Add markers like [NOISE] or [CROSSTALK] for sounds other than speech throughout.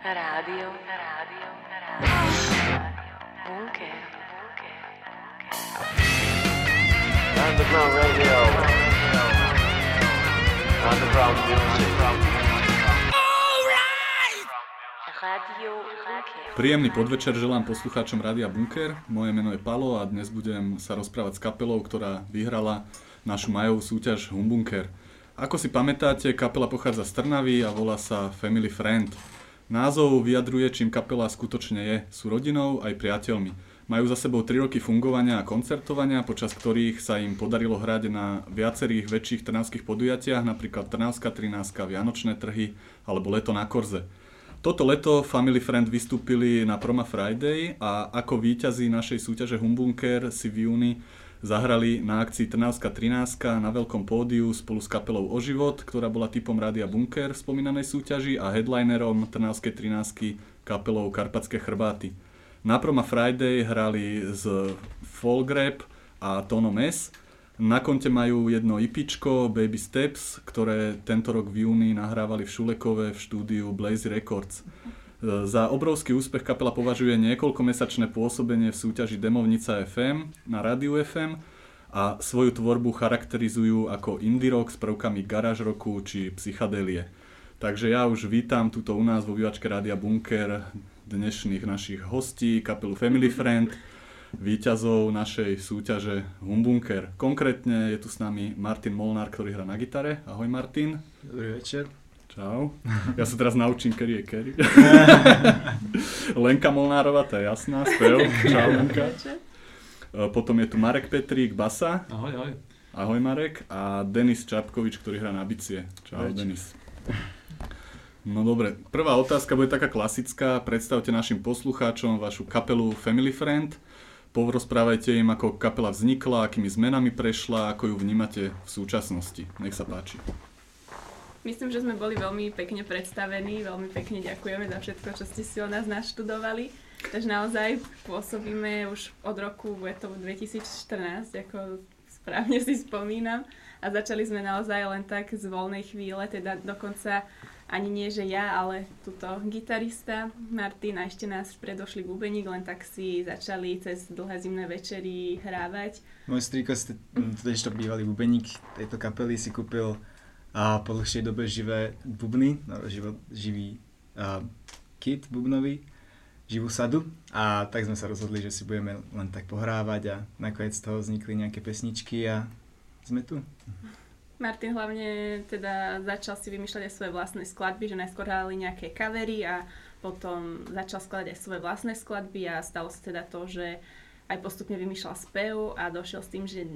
Rádio, rádio, rádio. Bunker. Underground radio. Underground music. Bunker. Príjemný podvečer želám poslucháčom Rádia Bunker. Moje meno je Palo a dnes budem sa rozprávať s kapelou, ktorá vyhrala našu majovú súťaž Humbunker. Ako si pamätáte, kapela pochádza z Trnavy a volá sa Family Friend. Názov vyjadruje, čím kapela skutočne je. Sú rodinou aj priateľmi. Majú za sebou 3 roky fungovania a koncertovania, počas ktorých sa im podarilo hrať na viacerých väčších trnavských podujatiach, napríklad Trnavská 13, Vianočné trhy alebo Leto na Korze. Toto leto Family Friend vystúpili na Proma Friday a ako víťazí našej súťaže Humbunker si v júni zahrali na akcii Trnavská 13 na veľkom pódiu spolu s kapelou O život, ktorá bola typom Rádia Bunker v spomínanej súťaži a headlinerom Trnavskej 13 kapelou Karpatské chrbáty. Na Proma Friday hrali z Folgrap a Tono Mes. Na konte majú jedno IPčko Baby Steps, ktoré tento rok v júni nahrávali v Šulekove v štúdiu Blaze Records. Za obrovský úspech kapela považuje niekoľkomesačné pôsobenie v súťaži Demovnica FM na Rádiu FM a svoju tvorbu charakterizujú ako indie rock s prvkami garage rocku či psychadelie. Takže ja už vítam tuto u nás vo vývačke Rádia Bunker dnešných našich hostí, kapelu Family Friend, víťazov našej súťaže Humbunker. Konkrétne je tu s nami Martin Molnár, ktorý hrá na gitare. Ahoj Martin. Dobrý večer. Čau. Ja sa teraz naučím, kedy je Kerry. [LAUGHS] Lenka Molnárová, to je jasná, spev. Čau Lenka. E, Potom je tu Marek Petrík, basa. Ahoj, ahoj. Ahoj Marek. A Denis Čapkovič, ktorý hrá na bicie. Čau Ahojte. Denis. No dobre, prvá otázka bude taká klasická. Predstavte našim poslucháčom vašu kapelu Family Friend. Porozprávajte im, ako kapela vznikla, akými zmenami prešla, ako ju vnímate v súčasnosti. Nech sa páči. Myslím, že sme boli veľmi pekne predstavení, veľmi pekne ďakujeme za všetko, čo ste si o nás naštudovali. Takže naozaj pôsobíme už od roku, to 2014, ako správne si spomínam. A začali sme naozaj len tak z voľnej chvíle, teda dokonca ani nie, že ja, ale tuto gitarista Martin a ešte nás predošli bubeník, len tak si začali cez dlhé zimné večery hrávať. Môj strýko, totiž to bývalý bubeník tejto kapely, si kúpil a po dlhšej dobe živé bubny, no, živo, živý a, kit bubnový, živú sadu a tak sme sa rozhodli, že si budeme len tak pohrávať a nakoniec z toho vznikli nejaké pesničky a sme tu. Martin hlavne teda začal si vymýšľať aj svoje vlastné skladby, že najskôr hrali nejaké covery a potom začal skladať aj svoje vlastné skladby a stalo sa teda to, že aj postupne vymýšľal spev a došiel s tým, že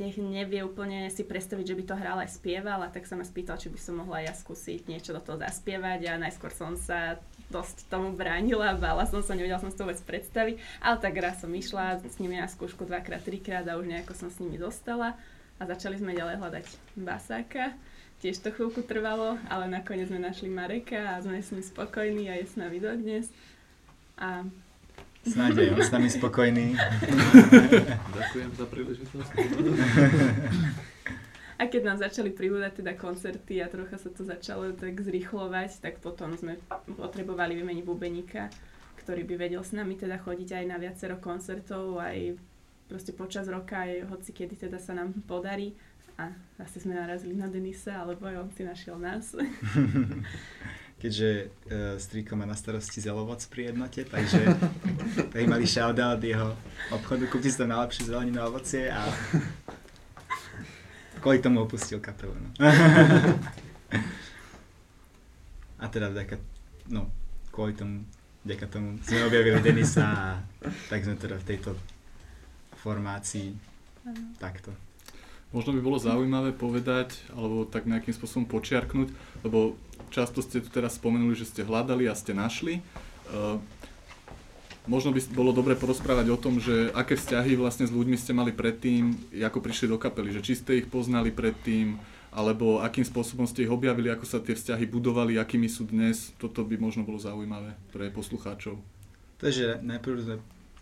nech nevie úplne si predstaviť, že by to hral aj spieval a tak sa ma spýtal, či by som mohla ja skúsiť niečo do toho zaspievať a najskôr som sa dosť tomu bránila, bála som sa, nevedela som si to vôbec predstaviť, ale tak raz som išla s nimi na skúšku dvakrát, trikrát a už nejako som s nimi dostala a začali sme ďalej hľadať basáka. Tiež to chvíľku trvalo, ale nakoniec sme našli Mareka a sme s ním spokojní a je s nami dodnes. A Snáď aj on s nami spokojný. Ďakujem za príležitosť. A keď nám začali pribúdať teda koncerty a trocha sa to začalo tak zrýchlovať, tak potom sme potrebovali vymeniť bubeníka, ktorý by vedel s nami teda chodiť aj na viacero koncertov, aj proste počas roka, aj hoci kedy teda sa nám podarí. A asi sme narazili na Denisa, alebo aj on si našiel nás. [LAUGHS] Keďže uh, strýko má na starosti zelovoc pri jednote, takže [LAUGHS] tady malý shoutout jeho obchodu, si tam najlepšie zeleninu a ovocie a kvôli tomu opustil kapelu. No. [LAUGHS] a teda vďaka, no, kvôli tomu, vďaka tomu sme objavili Denisa a tak sme teda v tejto formácii takto. Možno by bolo zaujímavé povedať, alebo tak nejakým spôsobom počiarknúť, lebo často ste tu teraz spomenuli, že ste hľadali a ste našli. Uh, možno by bolo dobre porozprávať o tom, že aké vzťahy vlastne s ľuďmi ste mali predtým, ako prišli do kapely, že či ste ich poznali predtým, alebo akým spôsobom ste ich objavili, ako sa tie vzťahy budovali, akými sú dnes. Toto by možno bolo zaujímavé pre poslucháčov. Takže najprv sme,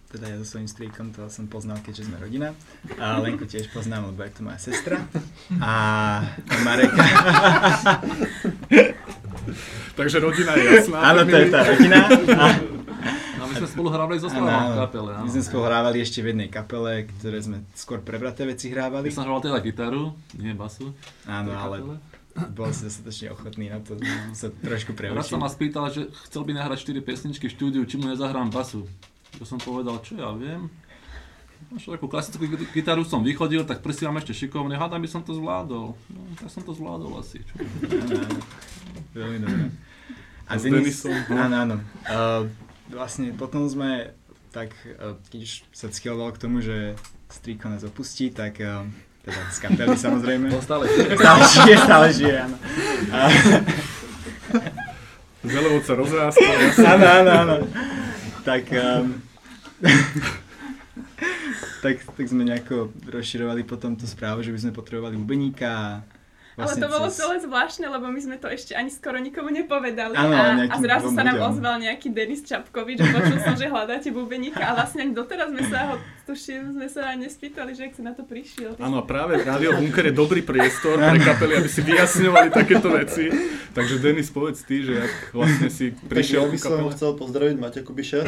teda ja so svojím strýkom, toho som poznal, keďže sme rodina. A Lenku tiež poznám, lebo je to moja sestra. A Mareka. [LAUGHS] Takže rodina je jasná. Áno, to je tá rodina. A, No my sme spolu hrávali so Slavom v kapele. áno. My sme spolu hrávali ešte v jednej kapele, ktoré sme skôr prebraté veci hrávali. Ja som hral teda gitaru, nie basu. Áno, ale bol si dostatočne ochotný na to, sa trošku Raz sa ma spýtal, že chcel by nahrať 4 pesničky v štúdiu, či mu nezahrám basu. To som povedal, čo ja viem. Takú klasickú git- gitaru som vychodil, tak prsty mám ešte šikovne, hádam by som to zvládol. No, tak som to zvládol asi. Čo? Veľmi [LAUGHS] dobré. A s Denisom, no. Áno, áno. Uh, vlastne potom sme, tak uh, keď už sa schyloval k tomu, že Striko nás opustí, tak uh, teda z kapely [LAUGHS] samozrejme. To stále [LAUGHS] Stále žije, stále žije, áno. A, Zelovod sa rozrástol. áno, áno, áno. Tak, um, tak, tak sme nejako rozširovali potom tú správu, že by sme potrebovali bubeníka a Ale vlastne to bolo cez- celé zvláštne, lebo my sme to ešte ani skoro nikomu nepovedali. Áno, a, a zrazu sa nám ľuďom. ozval nejaký Denis Čapkovič, že počul som, že hľadáte bubeníka a vlastne ani doteraz sme sa ho, tuším, sme sa ani nespýtali, že ak si na to prišiel. Áno, a práve Radio Bunker je dobrý priestor pre kapely, aby si vyjasňovali takéto veci. Takže Denis, povedz ty, že ak vlastne si Tak prišiel ja ku by som kapele. chcel pozdraviť Maťa Kubiša,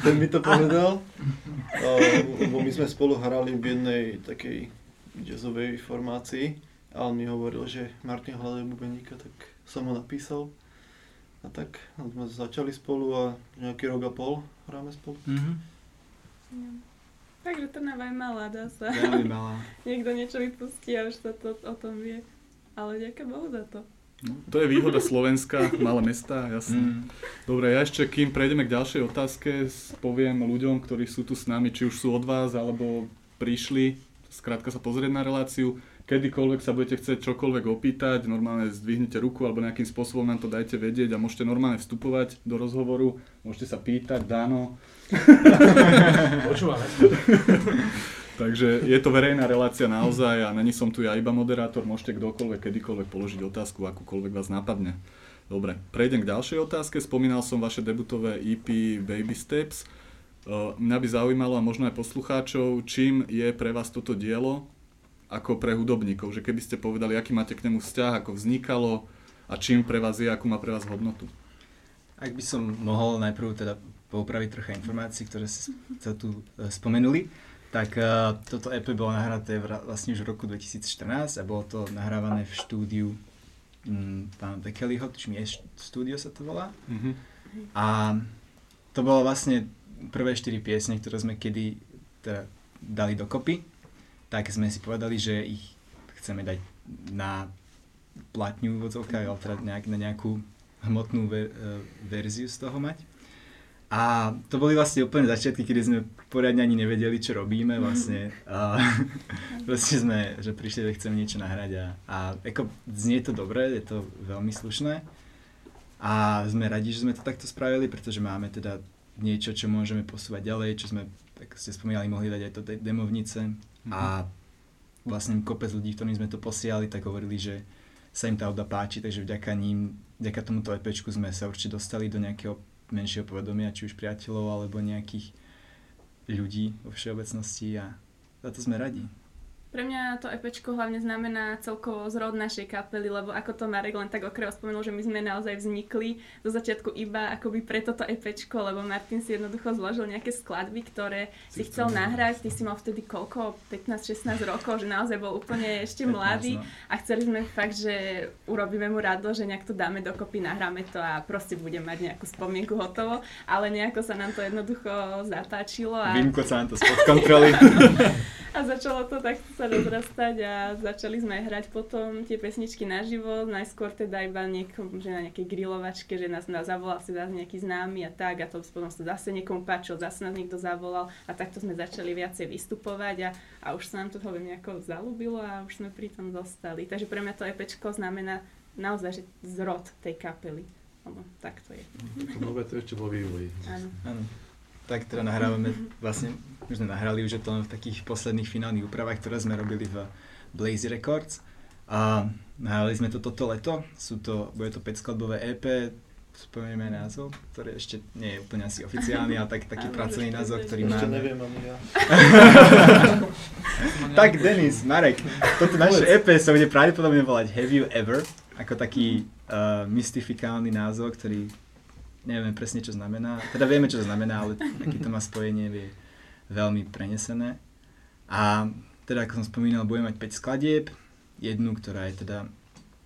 ten mi to povedal, lebo my sme spolu hrali v jednej takej jazzovej formácii a on mi hovoril, že Martin hľadajú bubeníka, tak som ho napísal a tak sme začali spolu a nejaký rok a pol hráme spolu. Mhm. Takže Trnava je malá, dá sa. Veľmi malá. [LAUGHS] Niekto niečo vypustí a už sa to o tom vie. Ale ďakujem Bohu za to. To je výhoda Slovenska, malé mesta, jasné. Mm. Dobre, ja ešte, kým prejdeme k ďalšej otázke, poviem ľuďom, ktorí sú tu s nami, či už sú od vás, alebo prišli, skrátka sa pozrieť na reláciu, kedykoľvek sa budete chcieť čokoľvek opýtať, normálne zdvihnite ruku alebo nejakým spôsobom nám to dajte vedieť a môžete normálne vstupovať do rozhovoru, môžete sa pýtať, Dáno. [LAUGHS] Počúvame. [LAUGHS] Takže je to verejná relácia naozaj a není som tu ja iba moderátor, môžete kdokoľvek, kedykoľvek položiť otázku, akúkoľvek vás napadne. Dobre, prejdem k ďalšej otázke. Spomínal som vaše debutové EP Baby Steps. Uh, Mňa by zaujímalo a možno aj poslucháčov, čím je pre vás toto dielo ako pre hudobníkov, že keby ste povedali, aký máte k nemu vzťah, ako vznikalo a čím pre vás je, akú má pre vás hodnotu. Ak by som mohol najprv teda poupraviť trocha informácií, ktoré ste tu e, spomenuli, tak uh, toto EP bolo nahraté vlastne už v roku 2014 a bolo to nahrávané v štúdiu mm, pána Bekeliho, tuším je št- štúdio sa to volá. Mhm. A to bolo vlastne prvé štyri piesne, ktoré sme kedy teda dali dokopy, tak sme si povedali, že ich chceme dať na platňu v odzovkách, ale teda nejak, na nejakú hmotnú ver, e, verziu z toho mať. A to boli vlastne úplne začiatky, kedy sme poriadne ani nevedeli, čo robíme vlastne. [LAUGHS] A [LAUGHS] vlastne sme, že prišli, že chceme niečo nahrať a, a ako znie to dobre, je to veľmi slušné. A sme radi, že sme to takto spravili, pretože máme teda niečo, čo môžeme posúvať ďalej, čo sme, ako ste spomínali, mohli dať aj do tej demovnice. A vlastne kopec ľudí, ktorým sme to posielali, tak hovorili, že sa im tá hudba páči, takže vďaka ním, vďaka tomuto EPčku sme sa určite dostali do nejakého menšieho povedomia, či už priateľov, alebo nejakých ľudí vo všeobecnosti a za to sme radi. Pre mňa to EPčko hlavne znamená celkovo zrod našej kapely, lebo ako to Marek len tak okreho spomenul, že my sme naozaj vznikli zo začiatku iba akoby pre toto EPčko, lebo Martin si jednoducho zložil nejaké skladby, ktoré si chcel nahrať. Ty si mal vtedy koľko? 15-16 rokov, že naozaj bol úplne ešte 15, mladý no. a chceli sme fakt, že urobíme mu rado, že nejak to dáme dokopy, nahráme to a proste bude mať nejakú spomienku hotovo, ale nejako sa nám to jednoducho zapáčilo a Vymko sa nám to spod kontroly. [LAUGHS] [LAUGHS] a začalo to takto sa rozrastať a začali sme hrať potom tie pesničky naživo, najskôr teda iba niekom, že na nejakej grilovačke, že nás, nás zavolal si zase nejaký známy a tak a to potom sa zase niekomu páčilo, zase nás niekto zavolal a takto sme začali viacej vystupovať a, a už sa nám to hoviem nejako zalúbilo a už sme pri tom zostali. Takže pre mňa to EPčko znamená naozaj, že zrod tej kapely. Lebo tak to je. To nové to ešte vo vývoji. Áno. Tak teda nahrávame, vlastne už sme nahrali už je to len v takých posledných finálnych úpravách, ktoré sme robili v Blazy Records. A nahrali sme to toto leto, sú to, bude to 5 skladbové EP, spomenieme názov, ktorý ešte nie je úplne asi oficiálny, ale tak, [LAUGHS] taký pracovný názov, ktorý Ešte máme. neviem ani ja. [LAUGHS] [LAUGHS] Tak Denis, Marek, toto naše EP sa bude pravdepodobne volať Have You Ever, ako taký uh, mystifikálny názov, ktorý nevieme presne čo znamená. Teda vieme čo to znamená, ale aký to má spojenie je veľmi prenesené. A teda ako som spomínal, budeme mať 5 skladieb, jednu, ktorá je teda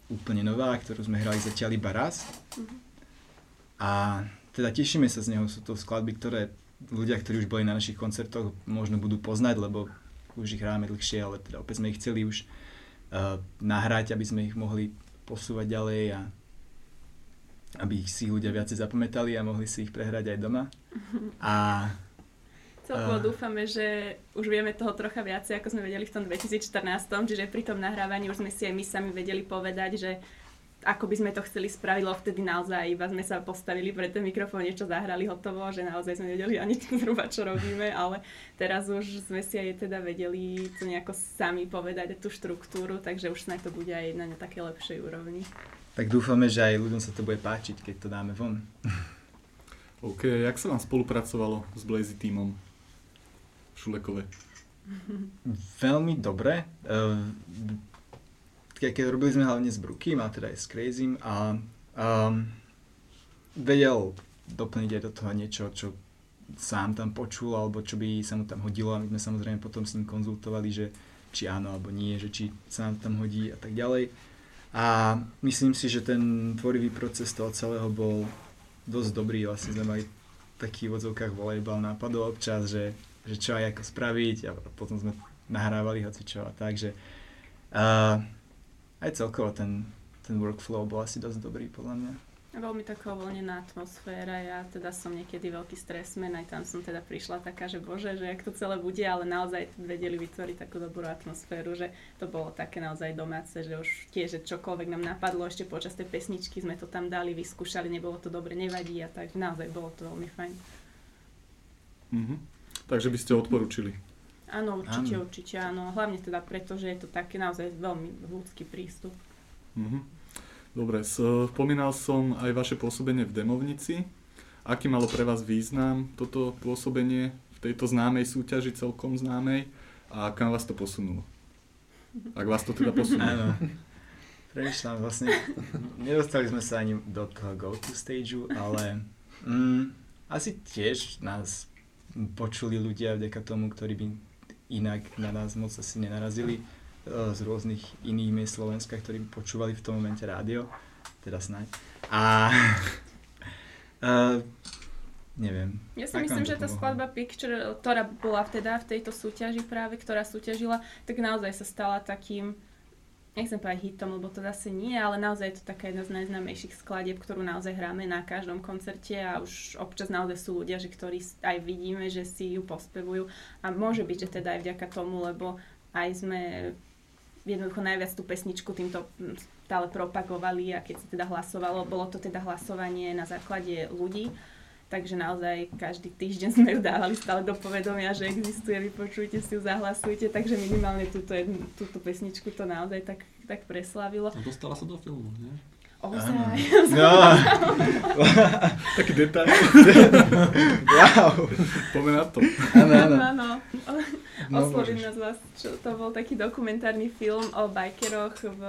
úplne nová, ktorú sme hrali zatiaľ iba raz. A teda tešíme sa z neho, sú to skladby, ktoré ľudia, ktorí už boli na našich koncertoch, možno budú poznať, lebo už ich hráme dlhšie, ale teda opäť sme ich chceli už uh, nahrať, aby sme ich mohli posúvať ďalej a aby ich si ľudia viacej zapamätali a mohli si ich prehrať aj doma. A Celkovo A- dúfame, že už vieme toho trocha viacej, ako sme vedeli v tom 2014, čiže pri tom nahrávaní už sme si aj my sami vedeli povedať, že ako by sme to chceli spraviť, lebo vtedy naozaj iba sme sa postavili pred ten mikrofón, niečo zahrali hotovo, že naozaj sme vedeli ani [LAUGHS] zhruba čo robíme, ale teraz už sme si aj teda vedeli to nejako sami povedať, tú štruktúru, takže už snáď to bude aj na také lepšej úrovni. Tak dúfame, že aj ľuďom sa to bude páčiť, keď to dáme von. OK, jak sa vám spolupracovalo s Blazy týmom? Šulekové. Veľmi dobre. Keď, keď robili sme hlavne s Brookym a teda aj s Crazym a um, vedel doplniť aj do toho niečo, čo sám tam počul alebo čo by sa mu tam hodilo a my sme samozrejme potom s ním konzultovali, že či áno alebo nie, že či sa nám tam hodí a tak ďalej. A myslím si, že ten tvorivý proces toho celého bol dosť dobrý. Vlastne sme mali taký v odzovkách volejbal nápadov občas, že, že čo aj ako spraviť a potom sme nahrávali hoci čo a tak, že uh, aj celkovo ten, ten workflow bol asi dosť dobrý podľa mňa. Veľmi taká uvoľnená atmosféra, ja teda som niekedy veľký stresmen, aj tam som teda prišla taká, že bože, že jak to celé bude, ale naozaj vedeli vytvoriť takú dobrú atmosféru, že to bolo také naozaj domáce, že už tiež, že čokoľvek nám napadlo ešte počas tej pesničky, sme to tam dali, vyskúšali, nebolo to dobre, nevadí a tak naozaj bolo to veľmi fajn. Mhm. Takže by ste odporúčili. Áno, určite, Áno. určite áno, hlavne teda preto, že je to taký naozaj veľmi ľudský prístup. Mhm. Dobre, spomínal som aj vaše pôsobenie v Demovnici. Aký malo pre vás význam toto pôsobenie v tejto známej súťaži, celkom známej? A kam vás to posunulo? Ak vás to teda posunulo. Áno. Vlastne nedostali sme sa ani do toho go-to stageu, ale mm, asi tiež nás počuli ľudia vďaka tomu, ktorí by inak na nás moc asi nenarazili z rôznych iných miest Slovenska, ktorí počúvali v tom momente rádio, teda snáď. A uh, [LAUGHS] neviem. Ja si myslím, že tá skladba Picture, ktorá bola teda v tejto súťaži práve, ktorá súťažila, tak naozaj sa stala takým, nechcem povedať hitom, lebo to zase nie, ale naozaj je to taká jedna z najznámejších skladieb, ktorú naozaj hráme na každom koncerte a už občas naozaj sú ľudia, že ktorí aj vidíme, že si ju pospevujú a môže byť, že teda aj vďaka tomu, lebo aj sme jednoducho najviac tú pesničku týmto mm, stále propagovali a keď sa teda hlasovalo, bolo to teda hlasovanie na základe ľudí, takže naozaj každý týždeň sme ju dávali stále do povedomia, že existuje, vypočujte si ju, zahlasujte, takže minimálne túto, jednu, túto pesničku to naozaj tak, tak preslavilo. A dostala sa do filmu, nie? Ozaj. No, [LAUGHS] [LAUGHS] Taký detail. [LAUGHS] wow. Poďme na to. Áno, áno. Áno, No, Oslovím nás vás, čo to bol taký dokumentárny film o bajkeroch v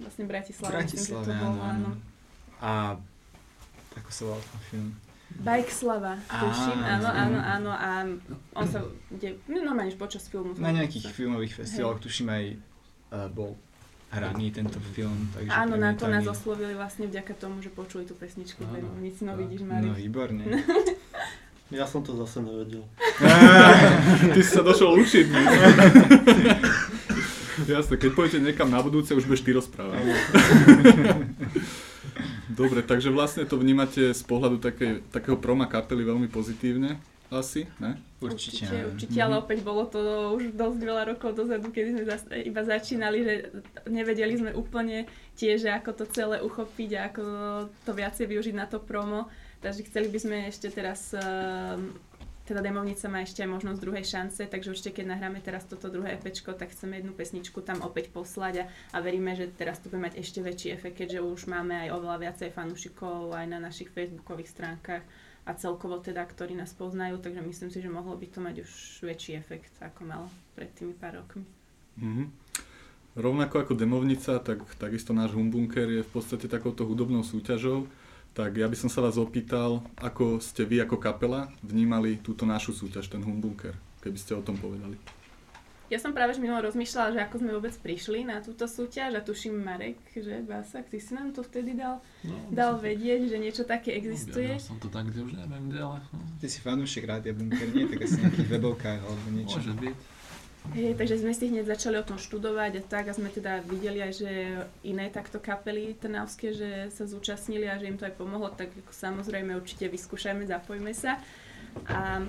vlastne Bratislave. Bratislave, áno, bolo, áno. A ako sa volal ten film? Bajkslava, tuším, áno, Áno. áno, áno, a on sa, kde, no normálne počas filmu. Na nejakých filmových festivaloch, tuším aj uh, bol hraný tento film. Takže Áno, na to nás oslovili vlastne vďaka tomu, že počuli tú pesničku Áno, Benovnici, no vidíš, No Mari. výborne. [LAUGHS] Ja som to zase nevedel. [LAUGHS] Ty si sa došol učiť. ne? [LAUGHS] Jasne, keď pôjdete niekam na budúce, už budeš ty rozprávať. Dobre, takže vlastne to vnímate z pohľadu takej, takého proma kapely veľmi pozitívne, asi, ne? Určite. Určite, určite ale opäť bolo to už dosť veľa rokov dozadu, kedy sme zas, iba začínali, že nevedeli sme úplne tiež, ako to celé uchopiť a ako to viacej využiť na to promo. Takže chceli by sme ešte teraz ehm, teda Demovnica má ešte aj možnosť druhej šance, takže určite keď nahráme teraz toto druhé EPčko, tak chceme jednu pesničku tam opäť poslať a, a veríme, že teraz to bude mať ešte väčší efekt, keďže už máme aj oveľa viacej fanúšikov aj na našich facebookových stránkach a celkovo teda, ktorí nás poznajú, takže myslím si, že mohlo by to mať už väčší efekt, ako malo pred tými pár rokmi. Mhm. Rovnako ako Demovnica, tak takisto náš Humbunker je v podstate takouto hudobnou súťažou. Tak ja by som sa vás opýtal, ako ste vy ako kapela vnímali túto našu súťaž, ten Humbunker, keby ste o tom povedali. Ja som práve minulo rozmýšľala, že ako sme vôbec prišli na túto súťaž a tuším Marek, že Básak, ty si nám to vtedy dal, No, dal vedieť, že niečo také existuje. Objavil som to tak, kde už neviem, kde, ale no, Ty si fanúšik Rádia Bunker, nie? Tak asi nejakých webovkách alebo niečo. môže byť. Hej, takže sme si hneď začali o tom študovať a tak a sme teda videli aj, že iné takto kapely trnavské, že sa zúčastnili a že im to aj pomohlo, tak ako samozrejme určite vyskúšajme, zapojme sa. A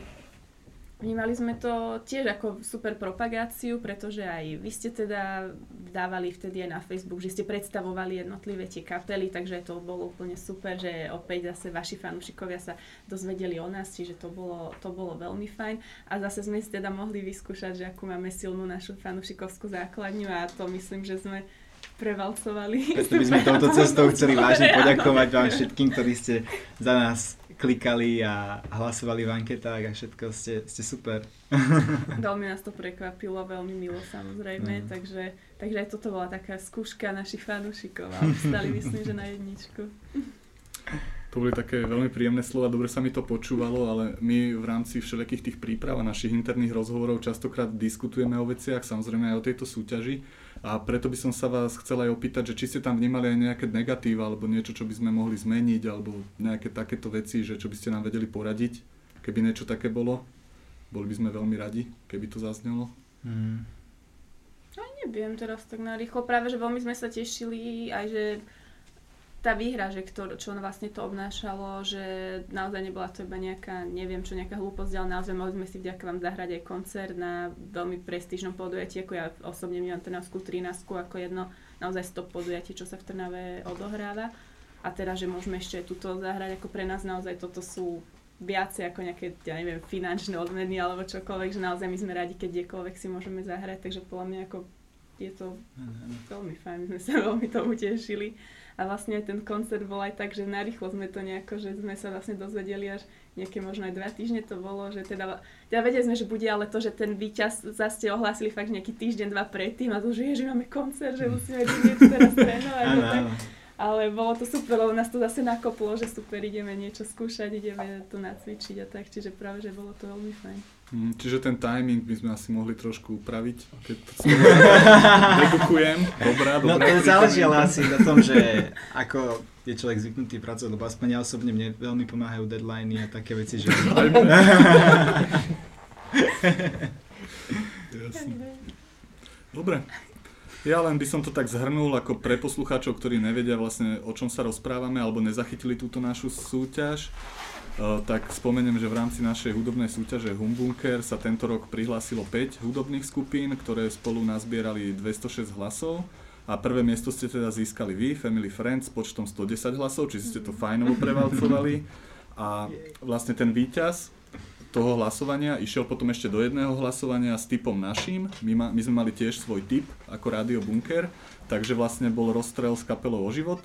vnímali sme to tiež ako super propagáciu, pretože aj vy ste teda dávali vtedy aj na Facebook, že ste predstavovali jednotlivé tie kapely, takže to bolo úplne super, že opäť zase vaši fanúšikovia sa dozvedeli o nás, čiže to bolo, to bolo veľmi fajn. A zase sme si teda mohli vyskúšať, že akú máme silnú našu fanúšikovskú základňu a to myslím, že sme prevalcovali. Preto by sme touto cestou chceli [LAUGHS] vážne poďakovať vám všetkým, ktorí ste za nás klikali a hlasovali v anketách a všetko ste, ste super. [LAUGHS] Veľmi nás to prekvapilo, veľmi milo samozrejme, Mm. takže, takže aj toto bola taká skúška našich fanúšikov a stali myslím, že na jedničku. To boli také veľmi príjemné slova, dobre sa mi to počúvalo, ale my v rámci všelijakých tých príprav a našich interných rozhovorov častokrát diskutujeme o veciach, samozrejme aj o tejto súťaži a preto by som sa vás chcel aj opýtať, že či ste tam vnímali aj nejaké negatíva alebo niečo, čo by sme mohli zmeniť alebo nejaké takéto veci, že čo by ste nám vedeli poradiť, keby niečo také bolo. Boli by sme veľmi radi, keby to zaznelo. Mm. Neviem teraz tak narýchlo, práve že veľmi sme sa tešili aj, že tá výhra, že ktor, čo vlastne to obnášalo, že naozaj nebola to iba nejaká, neviem čo, nejaká hlúposť, ale naozaj mohli sme si vďaka vám zahrať aj koncert na veľmi prestížnom podujatí, ako ja osobne vnímam Trnavskú 13 ako jedno naozaj stop podujatí, čo sa v Trnave odohráva. A teraz, že môžeme ešte aj túto zahrať, ako pre nás naozaj toto sú viacej ako nejaké, ja neviem, finančné odmeny alebo čokoľvek, že naozaj my sme radi, keď kdekoľvek si môžeme zahrať, takže podľa mňa ako je to veľmi fajn, my sme sa veľmi tomu tešili. A vlastne aj ten koncert bol aj tak, že narýchlo sme to nejako, že sme sa vlastne dozvedeli až nejaké možno aj dva týždne to bolo, že teda, teda vedeli sme, že bude, ale to, že ten víťaz zase ste ohlásili fakt nejaký týždeň, dva predtým a to, že ježi, máme koncert, že musíme niečo teraz trénovať. Áno, no tak, ale bolo to super, lebo nás to zase nakoplo, že super, ideme niečo skúšať, ideme to nacvičiť a tak, čiže práve, že bolo to veľmi fajn. Mm, Čiže ten timing by sme asi mohli trošku upraviť, keď to [LAUGHS] dedukujem. Dobrá, No dobrá. to záleží ale asi na tom, že ako je človek zvyknutý pracovať, lebo aspoň ja osobne mne veľmi pomáhajú deadliny a také veci, že... [LAUGHS] Jasne. Dobre. Ja len by som to tak zhrnul ako pre poslucháčov, ktorí nevedia vlastne o čom sa rozprávame alebo nezachytili túto našu súťaž. Uh, tak spomeniem, že v rámci našej hudobnej súťaže Humbunker sa tento rok prihlásilo 5 hudobných skupín, ktoré spolu nazbierali 206 hlasov. A prvé miesto ste teda získali vy, Family Friends, s počtom 110 hlasov, čiže ste to fajnovo prevalcovali. [LAUGHS] A vlastne ten víťaz toho hlasovania išiel potom ešte do jedného hlasovania s typom naším. My, ma, my sme mali tiež svoj typ ako Rádio Bunker, takže vlastne bol rozstrel s kapelou o život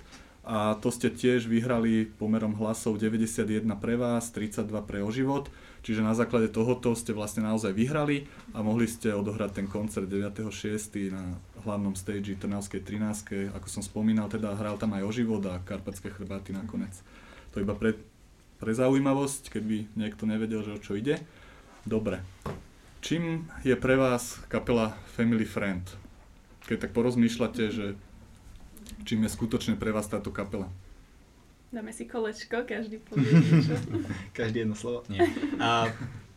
a to ste tiež vyhrali pomerom hlasov 91 pre vás, 32 pre o život, čiže na základe tohoto ste vlastne naozaj vyhrali a mohli ste odohrať ten koncert 9.6. na hlavnom stage Trnavskej 13. Ako som spomínal, teda hral tam aj o život a Karpatské chrbáty nakoniec. To iba pre, pre zaujímavosť, keby niekto nevedel, že o čo ide. Dobre. Čím je pre vás kapela Family Friend? Keď tak porozmýšľate, že čím je skutočne pre vás táto kapela? Dáme si kolečko, každý povie niečo. [LAUGHS] Každý jedno slovo? Nie. A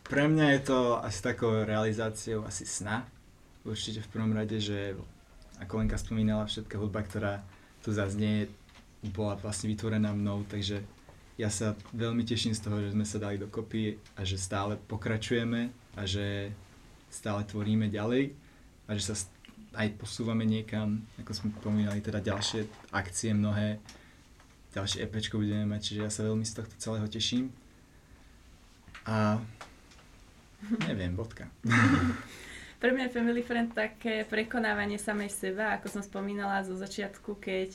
pre mňa je to asi takou realizáciou asi sna. Určite v prvom rade, že ako Lenka spomínala, všetká hudba, ktorá tu zaznie, bola vlastne vytvorená mnou, takže ja sa veľmi teším z toho, že sme sa dali dokopy a že stále pokračujeme a že stále tvoríme ďalej a že sa aj posúvame niekam, ako sme spomínali, teda ďalšie akcie mnohé, ďalšie EPčko budeme mať, čiže ja sa veľmi z tohto celého teším. A Neviem, bodka. [LAUGHS] Pre mňa je Family Friend také prekonávanie samej seba, ako som spomínala zo začiatku, keď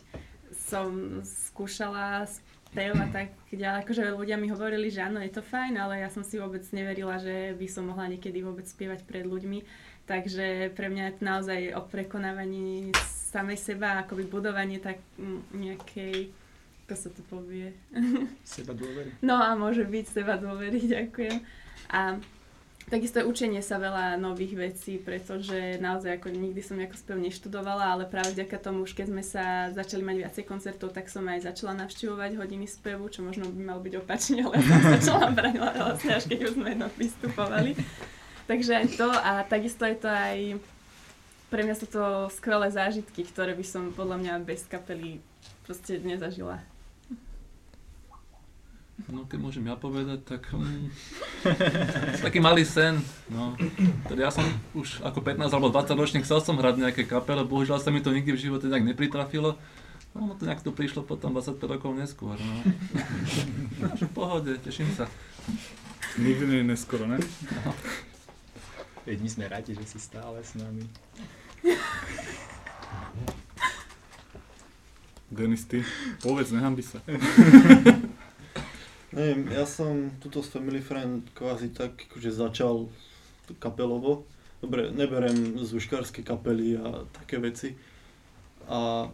som skúšala spev a tak ďalej. Akože ľudia mi hovorili, že áno, je to fajn, ale ja som si vôbec neverila, že by som mohla niekedy vôbec spievať pred ľuďmi. Takže pre mňa je to naozaj o prekonávaní samej seba, akoby budovanie tak nejakej, ako sa to povie, [LAUGHS] Seba dôvery. No a môže byť seba dôvery, [LAUGHS] ďakujem. A takisto učenie sa veľa nových vecí, pretože naozaj ako nikdy som nejako spev neštudovala, ale práve vďaka tomu, už keď sme sa začali mať viacej koncertov, tak som aj začala navštevovať hodiny spevu, čo možno by malo byť opačne, ale [LAUGHS] som začala brať vlastne až keď už sme jednot vystupovali. Takže aj to a takisto je to aj pre mňa sú to skvelé zážitky, ktoré by som podľa mňa bez kapely proste nezažila. No keď môžem ja povedať, tak mm, [LAUGHS] taký malý sen, no. Teda ja som už ako 15 alebo 20 ročník chcel som hrať nejaké kapele, bohužiaľ sa mi to nikdy v živote tak nepritrafilo. No, no to nejak to prišlo potom 25 rokov neskôr, no. [LAUGHS] v pohode, teším sa. Nikdy nie je neskoro, ne? Veď my sme radi, že si stále s nami. Denis, ty, povedz, nehambi sa. [LAUGHS] Neviem, ja som tuto s Family Friend kvázi tak akože začal kapelovo. Dobre, neberem zvuškárske kapely a také veci. A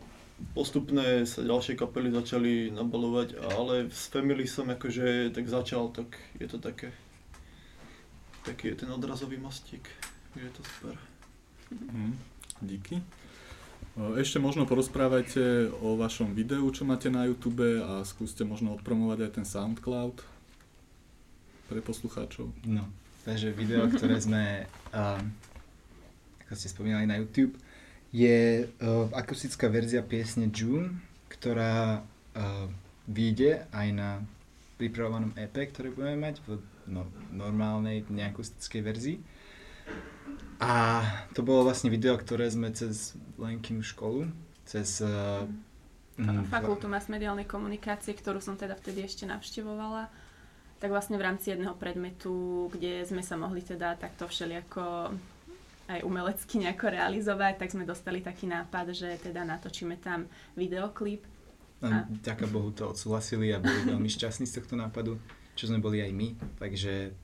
postupne sa ďalšie kapely začali nabalovať, ale s Family som akože tak začal, tak je to také, taký je ten odrazový mostík. Je to super. Hm, díky. O, Ešte možno porozprávajte o vašom videu, čo máte na YouTube a skúste možno odpromovať aj ten SoundCloud pre poslucháčov. No, takže video, ktoré sme, um, [LAUGHS] ako ste spomínali na YouTube, je uh, akustická verzia piesne June, ktorá uh, vyjde aj na pripravovanom EP, ktoré budeme mať v no, normálnej neakustickej verzii. A to bolo vlastne video, ktoré sme cez Lenkinu školu, cez uh, mm, Fakultu masmediálnej komunikácie, ktorú som teda vtedy ešte navštevovala, tak vlastne v rámci jedného predmetu, kde sme sa mohli teda takto všelijako aj umelecky nejako realizovať, tak sme dostali taký nápad, že teda natočíme tam videoklip. A ďaká Bohu to odsúhlasili a boli veľmi šťastní z tohto nápadu, čo sme boli aj my, takže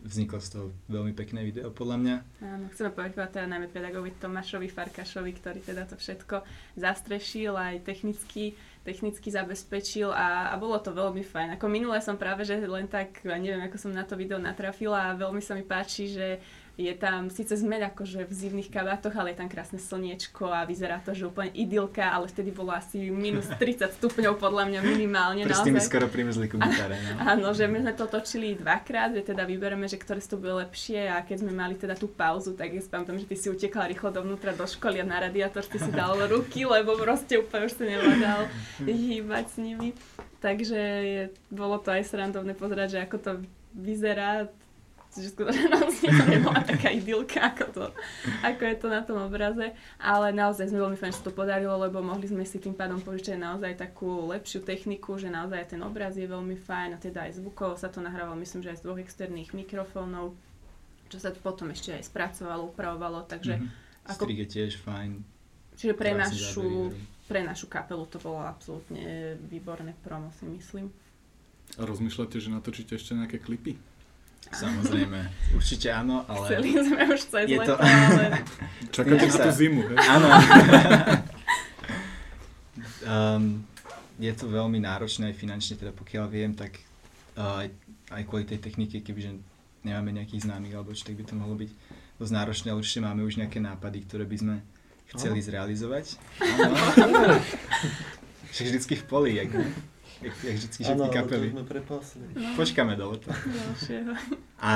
vzniklo z toho veľmi pekné video podľa mňa. Áno, chceme poďakovať teda najmä pedagogovi Tomášovi Farkašovi, ktorý teda to všetko zastrešil aj technicky, technicky zabezpečil a, a bolo to veľmi fajn. Ako minule som práve, že len tak, neviem, ako som na to video natrafila a veľmi sa mi páči, že je tam síce zmeň akože v zimných kabátoch, ale je tam krásne slniečko a vyzerá to, že úplne idylka, ale vtedy bolo asi minus [LAUGHS] 30 stupňov podľa mňa minimálne. Mi naozaj. skoro primrzli gitare, no. [LAUGHS] Áno, že my sme to točili dvakrát, že teda vybereme, že ktoré toho bude lepšie a keď sme mali teda tú pauzu, tak ja si pamätám, že ty si utekal rýchlo dovnútra do školy a na radiátor ty si dal [LAUGHS] ruky, lebo proste úplne už si nevládal hýbať s nimi. Takže je, bolo to aj srandovné pozerať, že ako to vyzerá, že skutočne [LAUGHS] to nebola taká idylka, ako, to, ako je to na tom obraze, ale naozaj sme veľmi fajn, že to podarilo, lebo mohli sme si tým pádom požičať naozaj takú lepšiu techniku, že naozaj ten obraz je veľmi fajn a teda aj zvukovo sa to nahrávalo, myslím, že aj z dvoch externých mikrofónov, čo sa potom ešte aj spracovalo, upravovalo, takže Mhm. ako, Strik je tiež fajn. čiže pre našu, pre našu kapelu to bolo absolútne výborné promo, si myslím. A rozmýšľate, že natočíte ešte nejaké klipy? Samozrejme, určite áno, ale... Chceli sme už cez Je leto, to- ale [LAUGHS] Čakáte na tú zimu, hej? Áno. [LAUGHS] um, je to veľmi náročné aj finančne, teda pokiaľ viem, tak uh, aj, aj kvôli tej technike, kebyže nemáme nejakých známych alebo čo, tak by to mohlo byť dosť náročné, ale určite máme už nejaké nápady, ktoré by sme chceli zrealizovať. Áno. Však vždycky v poli, jak, jak, jak vždycky všetky ale to kapely. sme prepásli. Počkáme do leta. ďalšieho. A...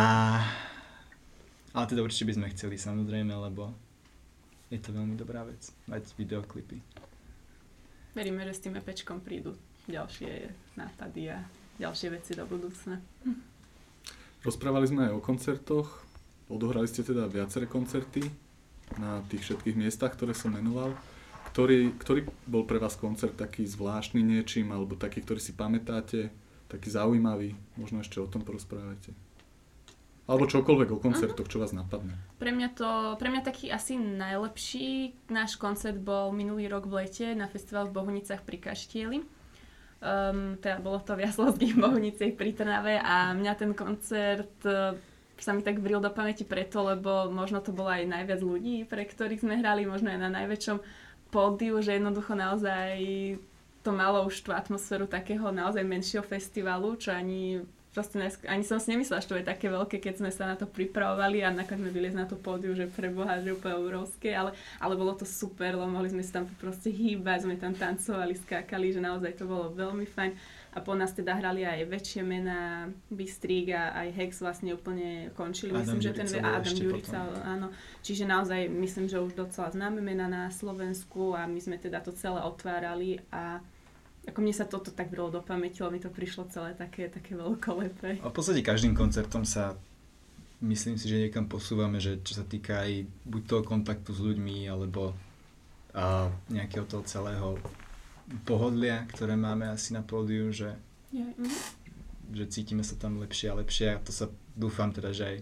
Ale teda určite by sme chceli samozrejme, lebo je to veľmi dobrá vec, mať videoklipy. Veríme, že s tým EPčkom prídu ďalšie nápady a ďalšie veci do budúcna. Rozprávali sme aj o koncertoch. Odohrali ste teda viaceré koncerty na tých všetkých miestach, ktoré som menoval. Ktorý, ktorý bol pre vás koncert taký zvláštny niečím, alebo taký, ktorý si pamätáte, taký zaujímavý? Možno ešte o tom porozprávajte. Alebo čokoľvek o koncertoch, čo vás napadne. Pre mňa, to, pre mňa taký asi najlepší náš koncert bol minulý rok v lete na festival v Bohunicách pri Kaštieli. Um, teda bolo to v Jaslovských [LAUGHS] Bohuniciach pri Trnave a mňa ten koncert uh, sa mi tak vril do pamäti preto, lebo možno to bolo aj najviac ľudí, pre ktorých sme hrali, možno aj na najväčšom pódiu, že jednoducho naozaj to malo už tú atmosféru takého naozaj menšieho festivalu, čo ani proste nesk- ani som si nemyslela, že to je také veľké, keď sme sa na to pripravovali a nakoniec sme vyliezli na to pódiu, že preboha, že úplne obrovské, ale, ale bolo to super, lebo mohli sme sa tam proste hýbať, sme tam tancovali, skákali, že naozaj to bolo veľmi fajn. A po nás teda hrali aj väčšie mená, Bystrík a aj Hex vlastne úplne končili. Adam myslím, že ten bol Adam ešte Ďurica, áno. Čiže naozaj myslím, že už docela známe mená na Slovensku a my sme teda to celé otvárali a ako mne sa toto tak vrlo do pamäti, mi to prišlo celé také, také veľkolepé. A v podstate každým koncertom sa myslím si, že niekam posúvame, že čo sa týka aj buď toho kontaktu s ľuďmi, alebo a, nejakého toho celého pohodlia, ktoré máme asi na pódiu, že, Ja, mhm. že cítime sa tam lepšie a lepšie a to sa dúfam teda, že aj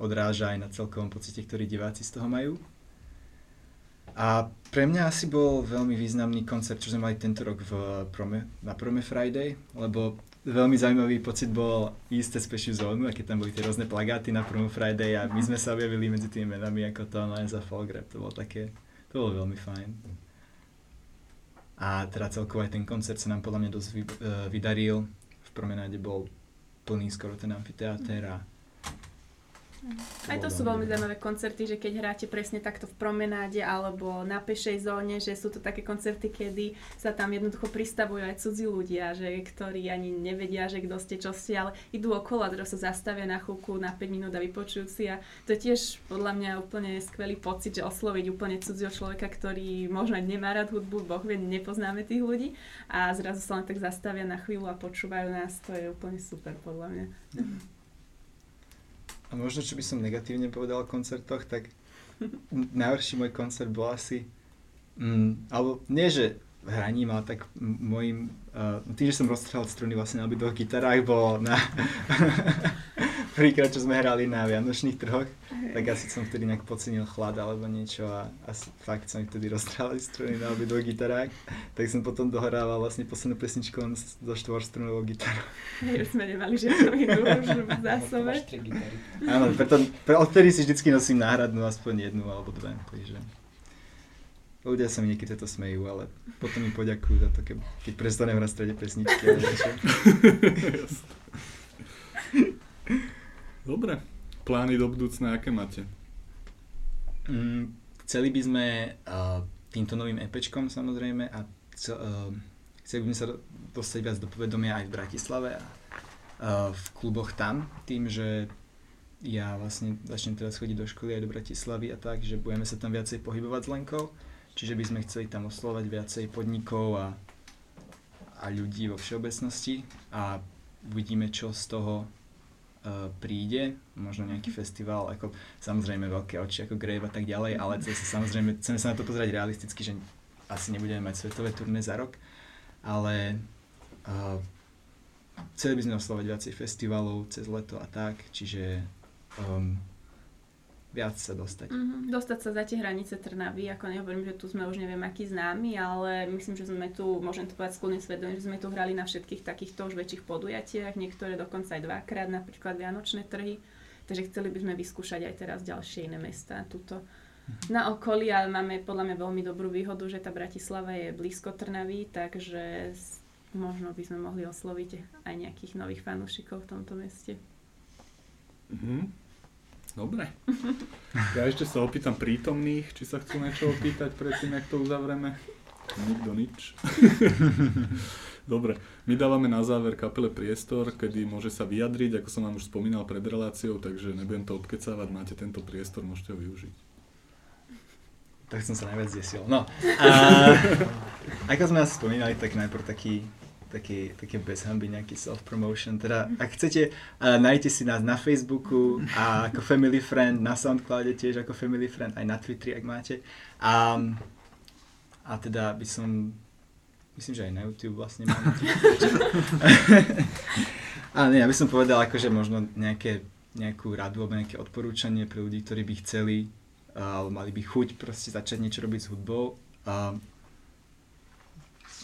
odráža aj na celkovom pocite, ktorý diváci z toho majú. A pre mňa asi bol veľmi významný koncert, čo sme mali tento rok v Prome, na Prome Friday, lebo veľmi zaujímavý pocit bol ísť cez pešiu zónu, a keď tam boli tie rôzne plagáty na Promo Friday a my sme sa objavili medzi tými menami ako Tom Lines a Folgrab, to bolo také, to bolo veľmi fajn. A teda celkovo aj ten koncert sa nám podľa mňa dosť vy, uh, vydaril. V promenáde bol plný skoro ten amfiteáter a Aj to sú veľmi zaujímavé koncerty, že keď hráte presne takto v promenáde alebo na pešej zóne, že sú to také koncerty, kedy sa tam jednoducho pristavujú aj cudzí ľudia, že, ktorí ani nevedia, že kto ste, čo ste, ale idú okolo a teda sa zastavia na chvíľku, na 5 minút a vypočujú si a to je tiež podľa mňa úplne skvelý pocit, že osloviť úplne cudzieho človeka, ktorý možno aj nemá rád hudbu, boh vie, nepoznáme tých ľudí a zrazu sa len tak zastavia na chvíľu a počúvajú nás, to je úplne super podľa mňa. A možno, čo by som negatívne povedal o koncertoch, tak najhorší môj koncert bol asi, mm, alebo nie, že hraním, ale tak môjim, uh, tým, že som roztrhal struny vlastne na obidvoch gitarách, bolo na [LAUGHS] prvýkrát, čo sme hrali na Vianočných trhoch, tak asi som vtedy nejak podcenil chlad alebo niečo a asi fakt som vtedy roztrhali struny na obidvoch gitarách, tak som potom dohrával vlastne poslednú pesničku len so štvorstrunovou gitarou. Hej, už sme nemali žiadnu inú už [LAUGHS] v zásobe. Áno, preto, pre, odtedy si vždycky nosím náhradnú aspoň jednu alebo dve, takže... Ľudia sa mi niekedy to smejú, ale potom mi poďakujú za to, keď, keď prestanem hrať strede pesničky. [LAUGHS] Dobre. Plány do budúcna, aké máte? Mm, chceli by sme uh, týmto novým EPčkom samozrejme a ce, uh, chceli by sme sa do- dostať viac do povedomia aj v Bratislave a uh, v kluboch tam, tým, že ja vlastne začnem teraz chodiť do školy aj do Bratislavy a tak, že budeme sa tam viacej pohybovať s Lenkou, čiže by sme chceli tam oslovať viacej podnikov a, a ľudí vo všeobecnosti a uvidíme, čo z toho uh, príde, možno nejaký festival, ako samozrejme veľké oči ako Grave a tak ďalej, ale zase samozrejme chceme sa na to pozerať realisticky, že asi nebudeme mať svetové turné za rok, ale uh, chceli by sme oslovať viacej festivalov cez leto a tak, čiže um, viac sa dostať. Mhm, dostať sa za tie hranice Trnavy, ako nehovorím, že tu sme už neviem aký známi, ale myslím, že sme tu, môžem to povedať s kľudným svedomím, že sme tu hrali na všetkých takýchto už väčších podujatiach, niektoré dokonca aj dvakrát, napríklad Vianočné trhy, takže chceli by sme vyskúšať aj teraz ďalšie iné mesta tuto na okolí, ale máme podľa mňa veľmi dobrú výhodu, že tá Bratislava je blízko Trnavy, takže možno by sme mohli osloviť aj nejakých nových fanúšikov v tomto meste. Mhm. Dobre. [LAUGHS] Ja ešte sa opýtam prítomných, či sa chcú niečo opýtať predtým, jak to uzavreme. Nikto nič. [LAUGHS] Dobre, my dávame na záver kapele priestor, kedy môže sa vyjadriť, ako som vám už spomínal pred reláciou, takže nebudem to obkecávať, máte tento priestor, môžete ho využiť. Tak som sa najviac desil. No, a [LAUGHS] ako sme asi spomínali, tak najprv taký, taký, také bez hamby, nejaký self-promotion. Teda, ak chcete, uh, nájdete si nás na Facebooku a ako family friend, na Soundcloude tiež ako family friend, aj na Twitteri, ak máte. A, a teda by som, myslím, že aj na YouTube vlastne mám. [LAUGHS] a nie, ja by som povedal akože možno nejaké nejakú radu alebo nejaké odporúčanie pre ľudí, ktorí by chceli alebo mali by chuť proste začať niečo robiť s hudbou. A,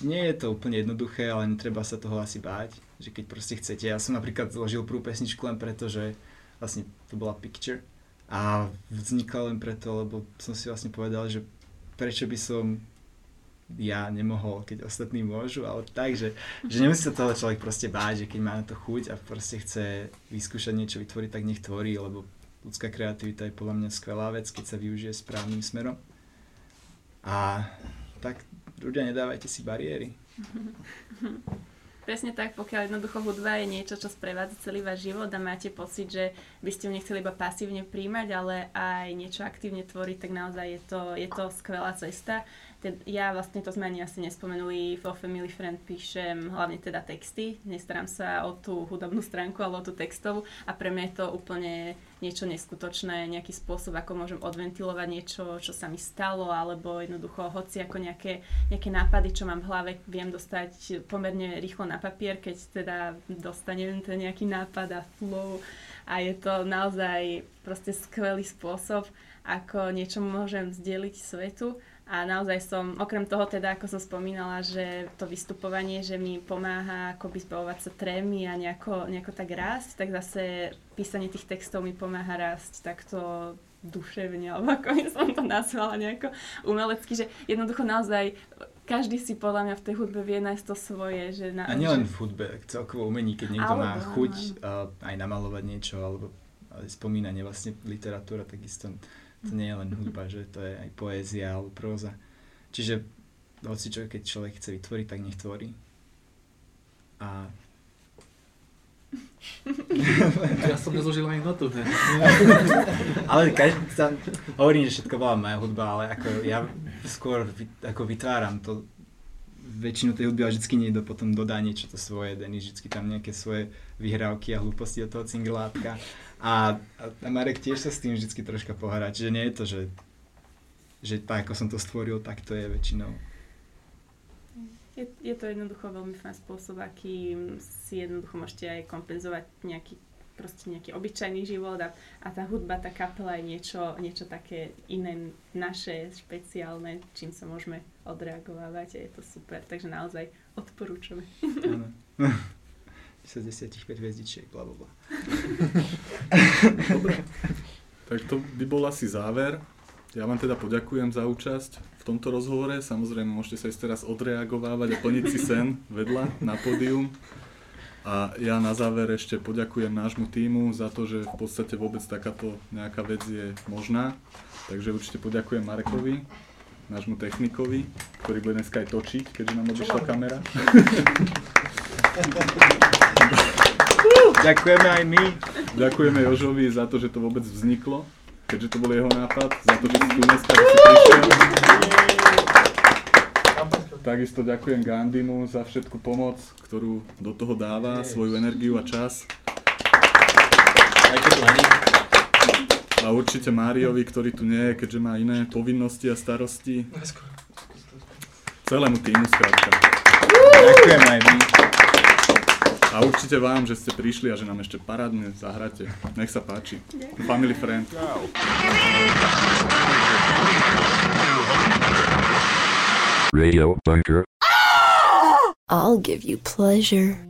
nie je to úplne jednoduché, ale netreba sa toho asi báť, že keď proste chcete. Ja som napríklad zložil prvú pesničku len preto, že vlastne to bola Picture a vznikla len preto, lebo som si vlastne povedal, že prečo by som ja nemohol, keď ostatní môžu, ale tak, že, že nemusí sa toho človek proste báť, že keď má na to chuť a proste chce vyskúšať niečo vytvoriť, tak nech tvorí, lebo ľudská kreativita je podľa mňa skvelá vec, keď sa využije správnym smerom. A tak ľudia, nedávajte si bariéry. [LAUGHS] Presne tak, pokiaľ jednoducho hudba je niečo, čo sprevádza celý váš život a máte pocit, že by ste ju nechceli iba pasívne príjmať, ale aj niečo aktívne tvoriť, tak naozaj je to, je to skvelá cesta teda ja vlastne to sme ani asi nespomenuli, vo Family Friend píšem hlavne teda texty, nestarám sa o tú hudobnú stránku, ale o tú textovú. A pre mňa je to úplne niečo neskutočné, nejaký spôsob, ako môžem odventilovať niečo, čo sa mi stalo, alebo jednoducho hoci ako nejaké, nejaké nápady, čo mám v hlave, viem dostať pomerne rýchlo na papier, keď teda dostanem ten nejaký nápad a flow. A je to naozaj proste skvelý spôsob, ako niečo môžem zdieľiť svetu a naozaj som, okrem toho teda, ako som spomínala, že to vystupovanie, že mi pomáha akoby zbavovať sa trémy a nejako, nejako tak rásť, tak zase písanie tých textov mi pomáha rásť takto duševne, alebo ako by som to nazvala nejako umelecky, že jednoducho naozaj každý si podľa mňa v tej hudbe vie nájsť to svoje. Že na, a nielen že... v hudbe, celkovo umení, keď niekto alebo, má chuť uh, aj namalovať niečo, alebo spomínanie vlastne literatúra, takisto to nie je len hudba, že to je aj poézia alebo próza. Čiže hoci čo, keď človek chce vytvoriť, tak nech tvorí. A ja som nezložil ani notu. Ne? [LAUGHS] ale každý tam, hovorím, že všetko bola moja hudba, ale ako ja skôr vy, ako vytváram to väčšinu tej hudby a vždycky niekto potom dodá niečo to svoje, Denis vždycky tam nejaké svoje vyhrávky a hlúposti do toho cinglátka a, a Marek tiež sa s tým vždy troška pohrá, čiže nie je to, že, že tak, ako som to stvoril, tak to je väčšinou. Je, je to jednoducho veľmi fajn spôsob, aký si jednoducho môžete aj kompenzovať nejaký proste nejaký obyčajný život a, a tá hudba, tá kapela je niečo, niečo také iné, naše, špeciálne, čím sa môžeme odreagovať a je to super, takže naozaj odporúčame. Áno. [LAUGHS] 65 hviezdičiek, bla bla bla. Dobre. Tak to by bol asi záver. Ja vám teda poďakujem za účasť v tomto rozhovore. Samozrejme, môžete sa ísť teraz odreagovávať a plniť si sen vedľa na pódium. A ja na záver ešte poďakujem nášmu týmu za to, že v podstate vôbec takáto nejaká vec je možná. Takže určite poďakujem Marekovi, nášmu technikovi, ktorý bude dneska aj točiť, keďže nám odišla kamera. [LAUGHS] Ďakujeme aj my. Ďakujeme Jožovi za to, že to vôbec vzniklo, keďže to bol jeho nápad, za to, že si tu dneska že si prišiel. Takisto ďakujem Gandimu za všetku pomoc, ktorú do toho dáva, svoju energiu a čas. A určite Máriovi, ktorý tu nie je, keďže má iné povinnosti a starosti. Celému týmu skrátka. Ďakujem aj my. A určite vám, že ste prišli a že nám ešte parádne zahráte. Nech sa páči. Family friend. Radio Bunker. I'll give you pleasure.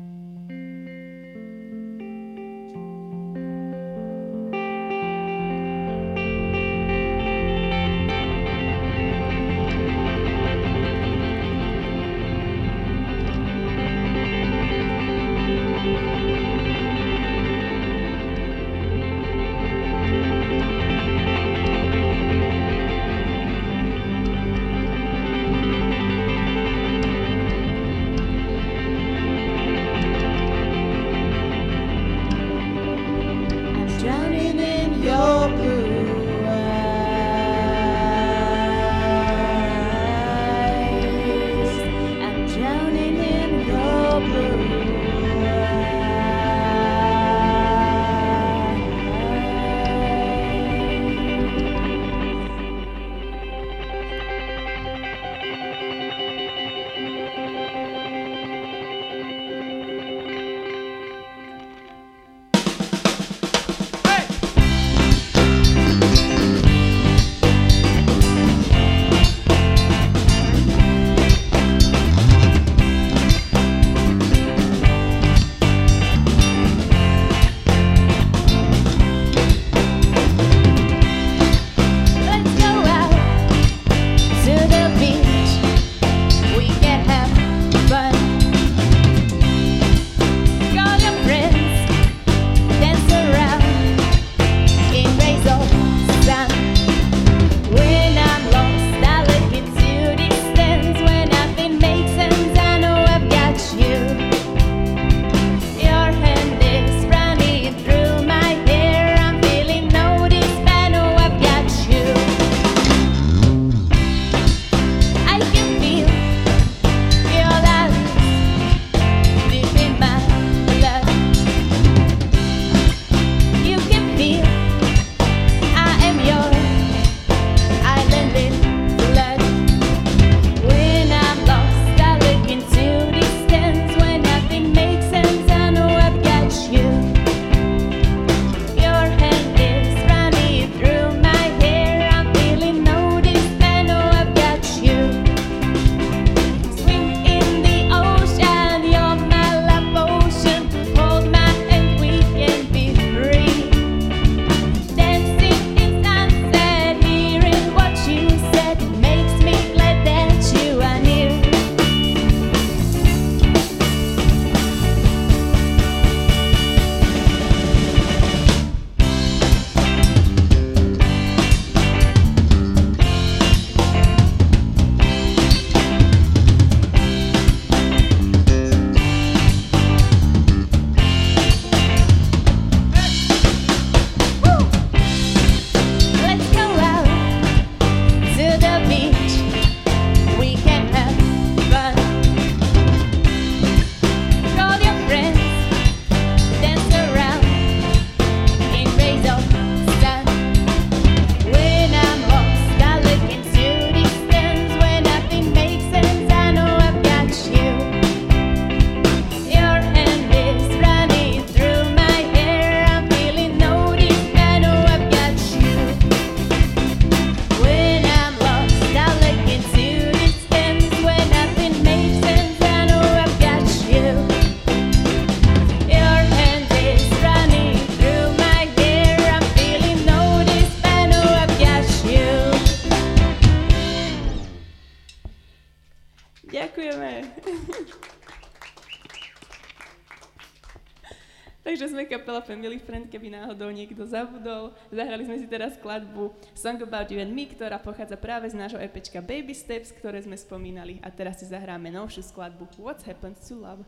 sme milý friend, keby náhodou niekto zabudol. Zahrali sme si teraz skladbu Song About You and Me, ktorá pochádza práve z nášho epečka Baby Steps, ktoré sme spomínali. A teraz si zahráme novšiu skladbu What's Happened to Love.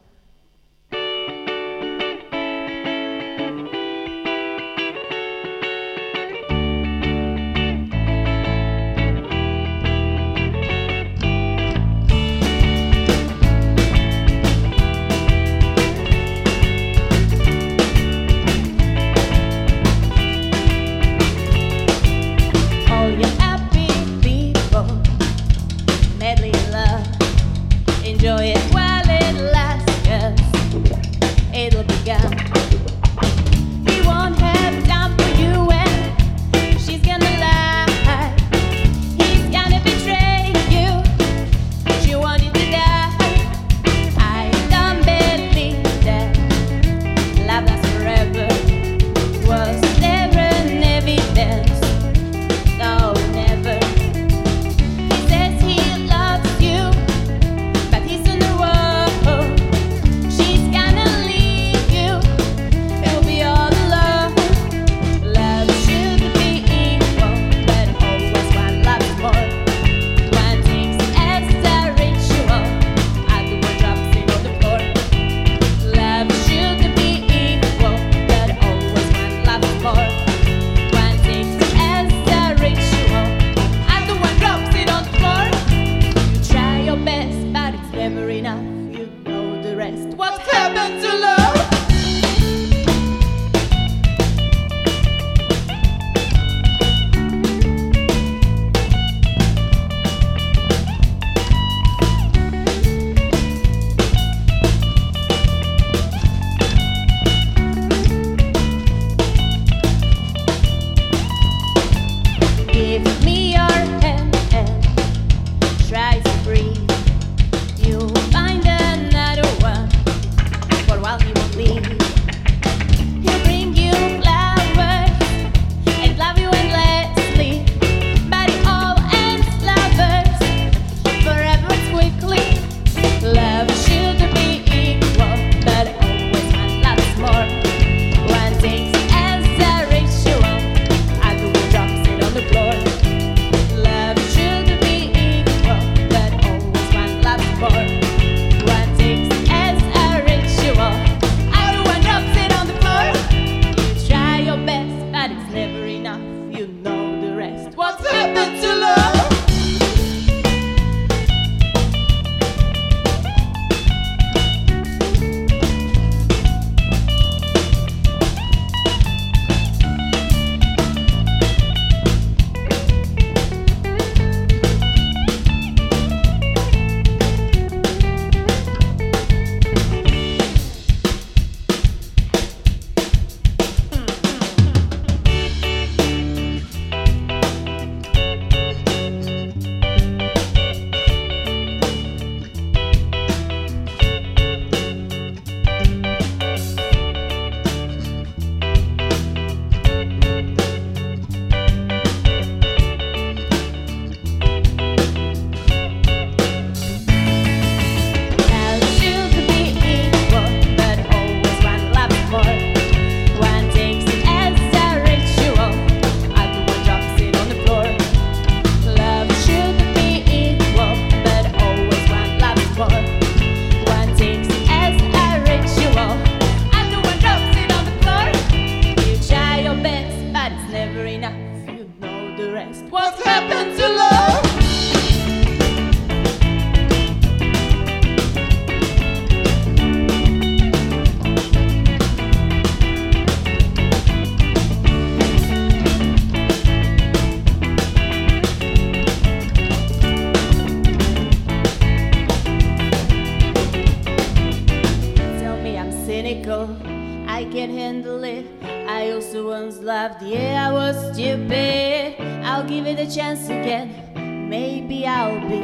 can't handle it. I also once loved, yeah, I was stupid. I'll give it a chance again. Maybe I'll be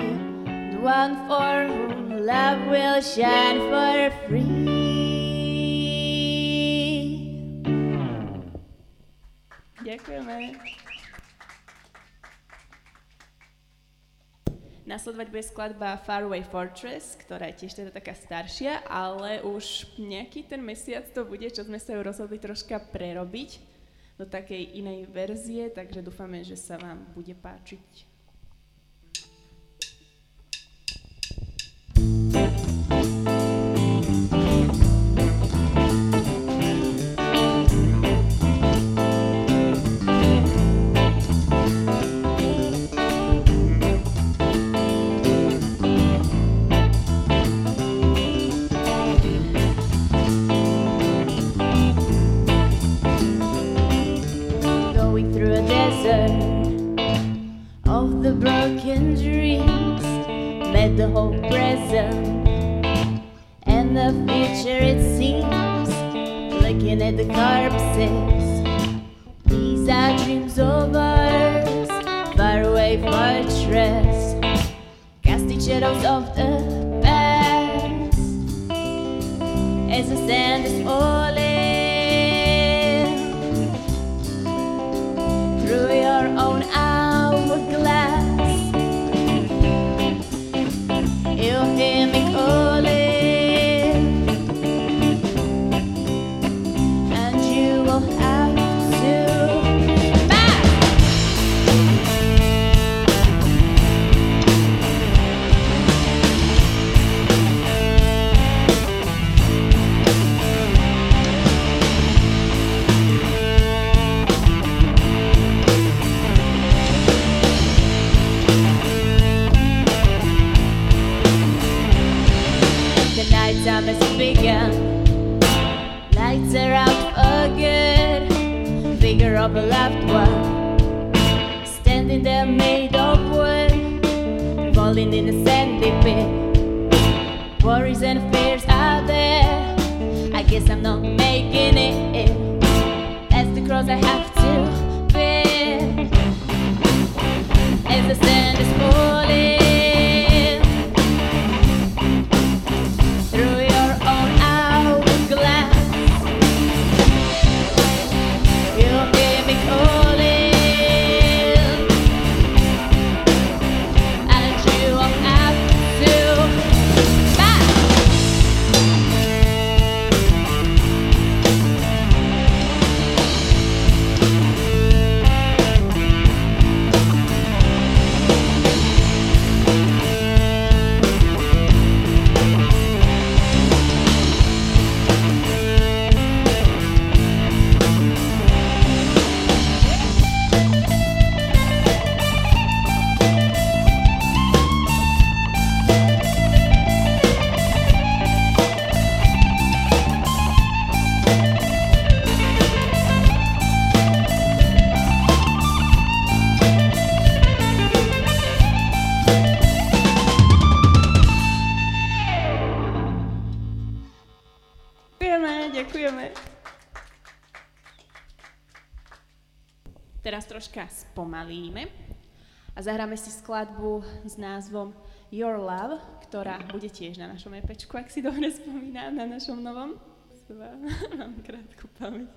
the one for whom love will shine for free. Дякуємо. Nasledovať bude skladba Faraway Fortress, ktorá je tiež teda taká staršia, ale už nejaký ten mesiac to bude, čo sme sa ju rozhodli troška prerobiť do takej inej verzie, takže dúfame, že sa vám bude páčiť. going The whole present and the future, it seems. Looking at the corpses, these are dreams of ours. Far away fortress, casting shadows of the past as the sand is falling. Of a loved one. Standing there made of wood. Falling in a sandy pit. Worries and fears are there. I guess I'm not making it. Spomalíme a zahráme si skladbu s názvom Your Love, ktorá bude tiež na našom EPčku, ak si dobre spomínam, na našom novom. Mám krátku pamäť.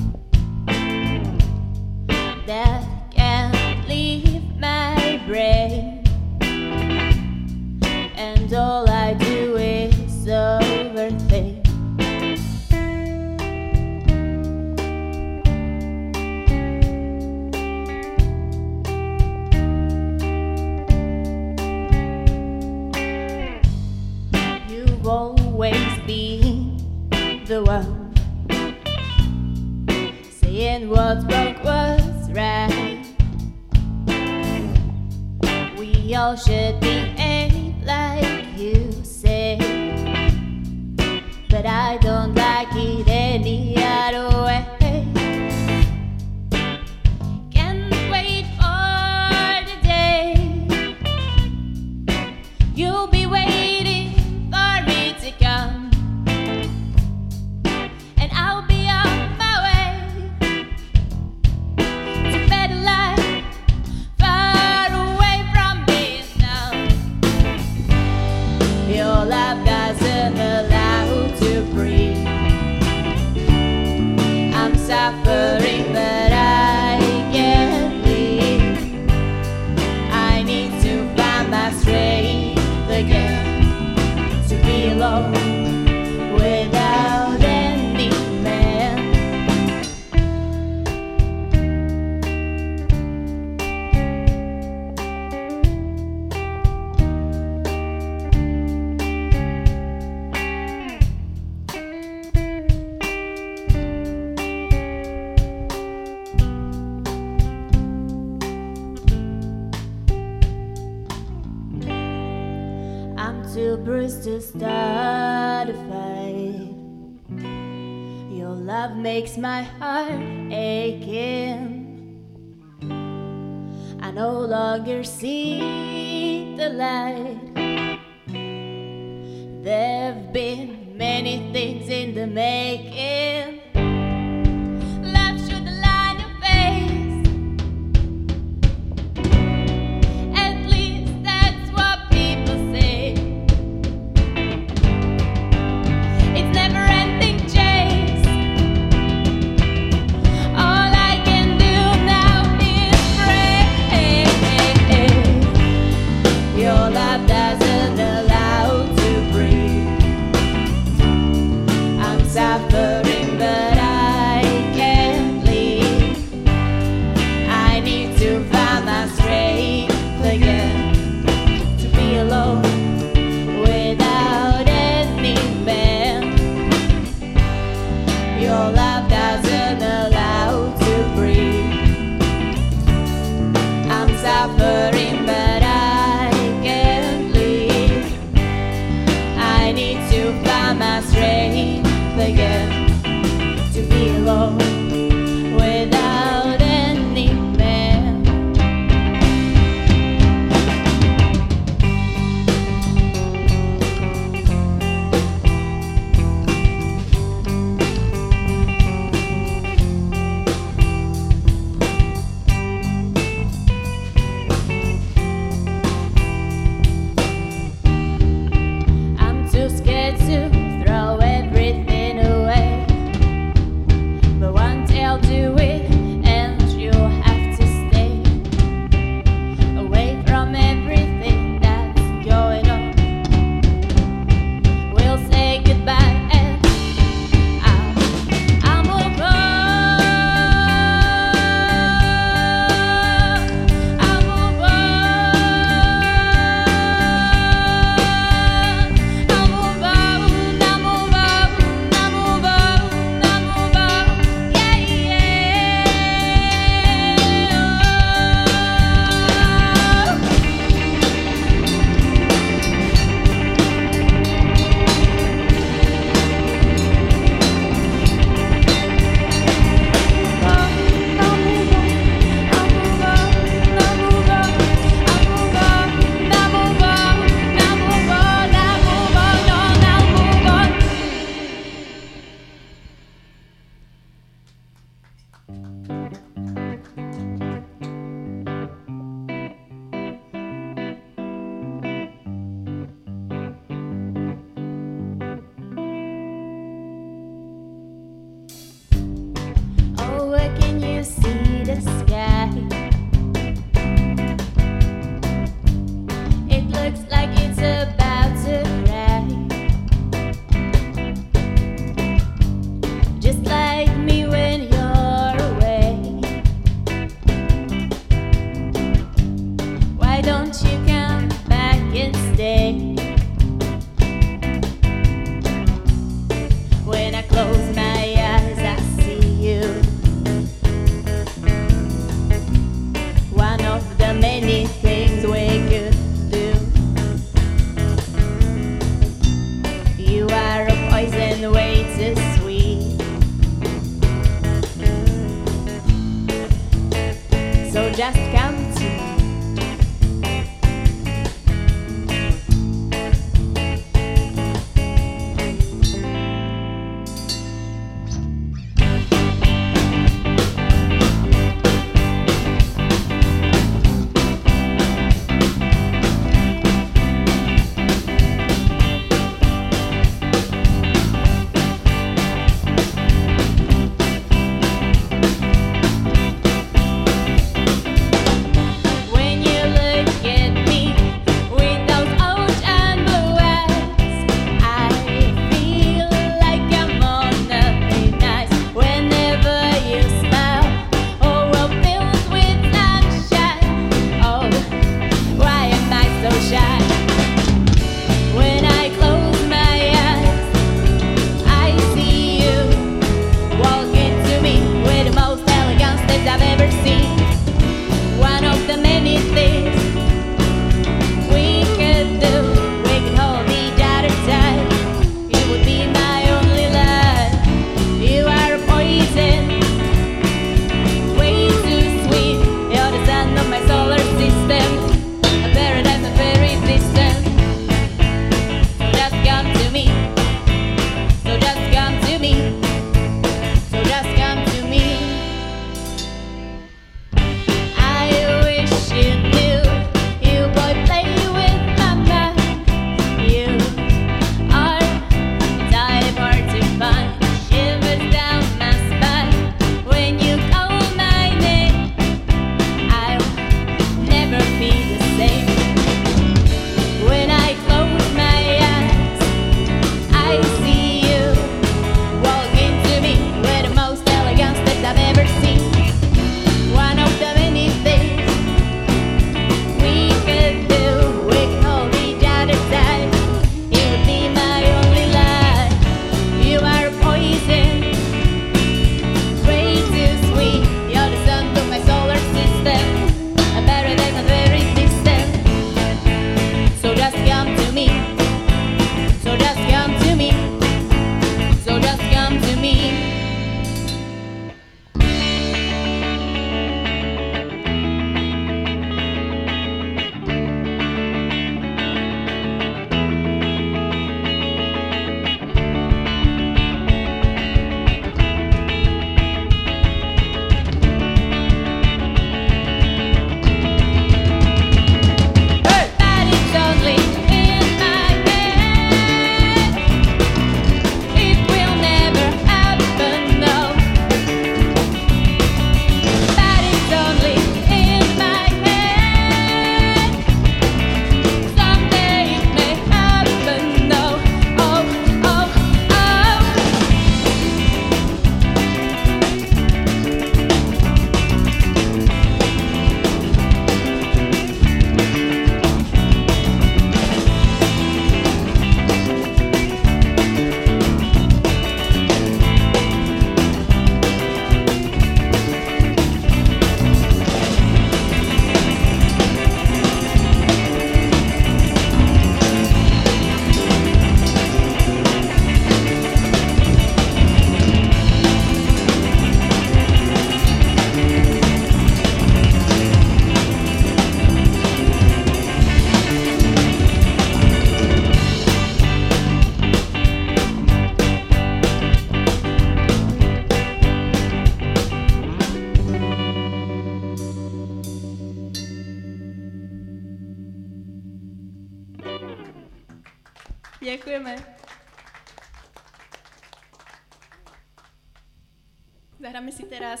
Teraz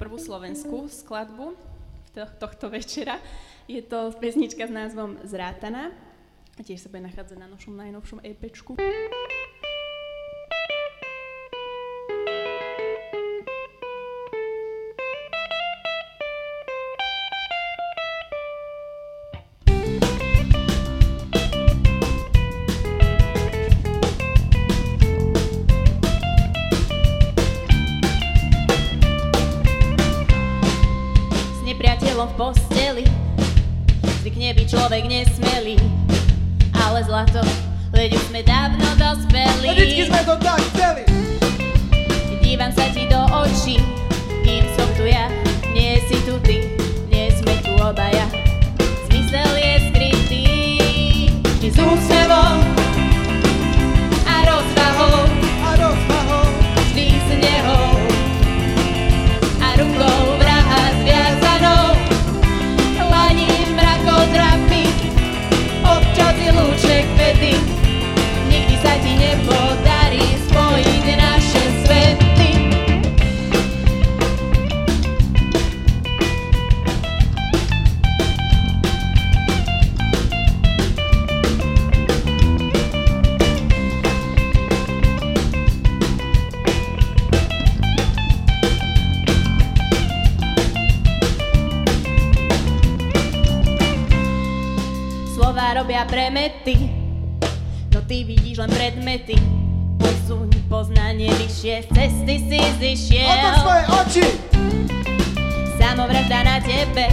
prvú slovenskú skladbu to, tohto večera. Je to pesnička s názvom Zrátana. A tiež sa bude nachádzať na našom najnovšom EPčku. Človek nesmelý Ale zlato, veď už sme dávno dospeli Vždycky sme to tak chceli. Dívam sa ti do očí Kým som tu ja, nie si tu ty Nie sme tu obaja. Zmysel je skrytý. Vždy s úsmevom premety. No ty vidíš len predmety. Posuň poznanie vyššie Z cesty si zišiel. Otoč svoje oči! Samovražda na tebe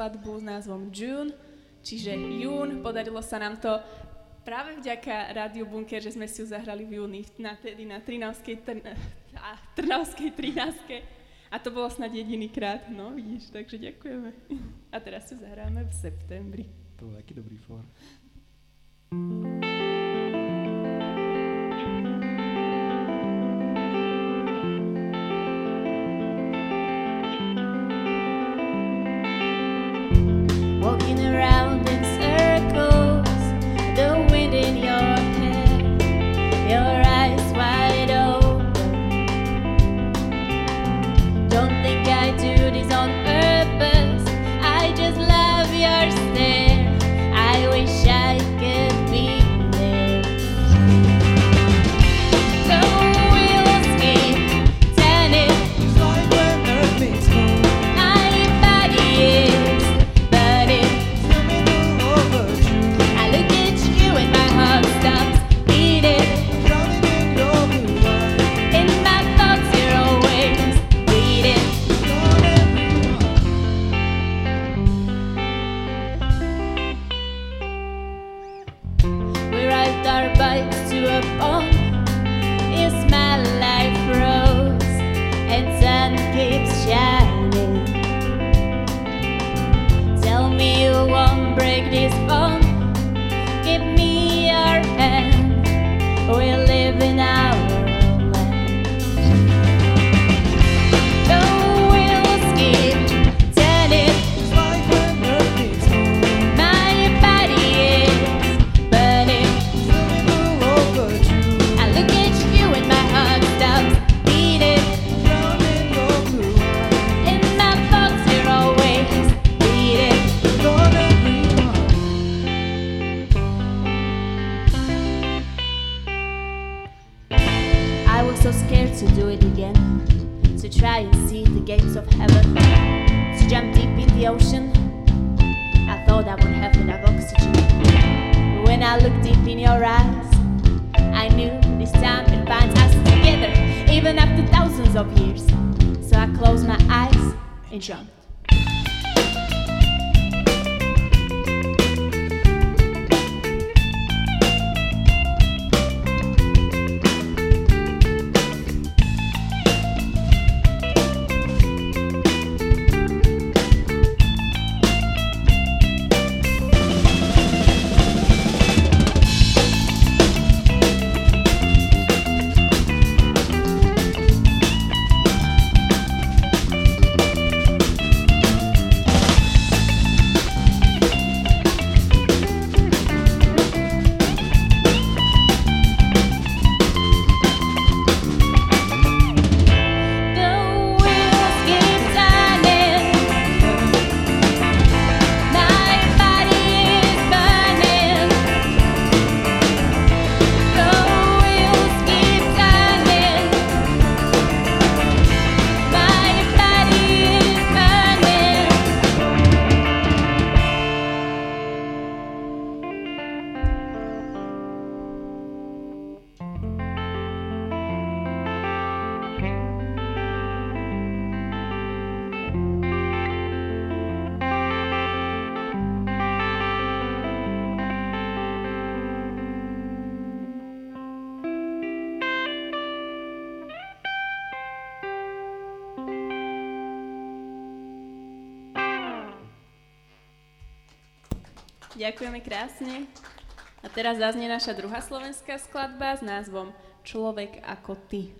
skladbu s názvom June, čiže jún. Podarilo sa nám to práve vďaka Rádiu Bunker, že sme si ju zahrali v júni, na, tedy na Trinavskej, [LAUGHS] a, Trnavskej 13. A to bolo snad jediný krát, no vidíš, takže ďakujeme. A teraz ju zahráme v septembri. To bol taký dobrý for. thank you Ďakujeme krásne. A teraz zaznie naša druhá slovenská skladba s názvom Človek ako ty.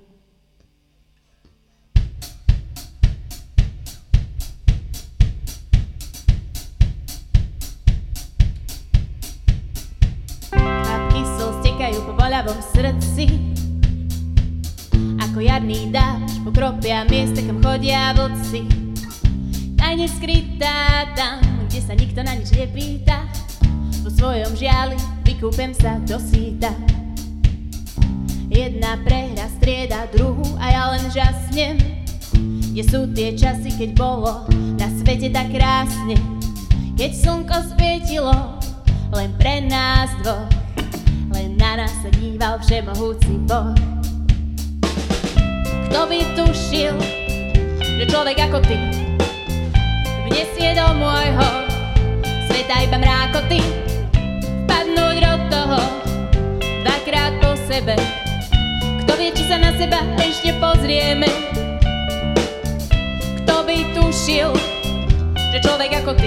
Kvapky sol po voľavom srdci ako jarný dáž pokropia miesta, kam chodia vlci. Tajne skrytá tam, kde sa nikto na nič nepýta vo svojom žiali, vykúpem sa do síta. Jedna prehra strieda druhu a ja len žasnem. Kde sú tie časy, keď bolo na svete tak krásne, keď slnko svietilo len pre nás dvoch, len na nás sa díval všemohúci Boh. Kto by tušil, že človek ako ty vnesie do môjho sveta iba mrákoty, sadnúť od toho dvakrát po sebe. Kto vie, či sa na seba ešte pozrieme? Kto by tušil, že človek ako ty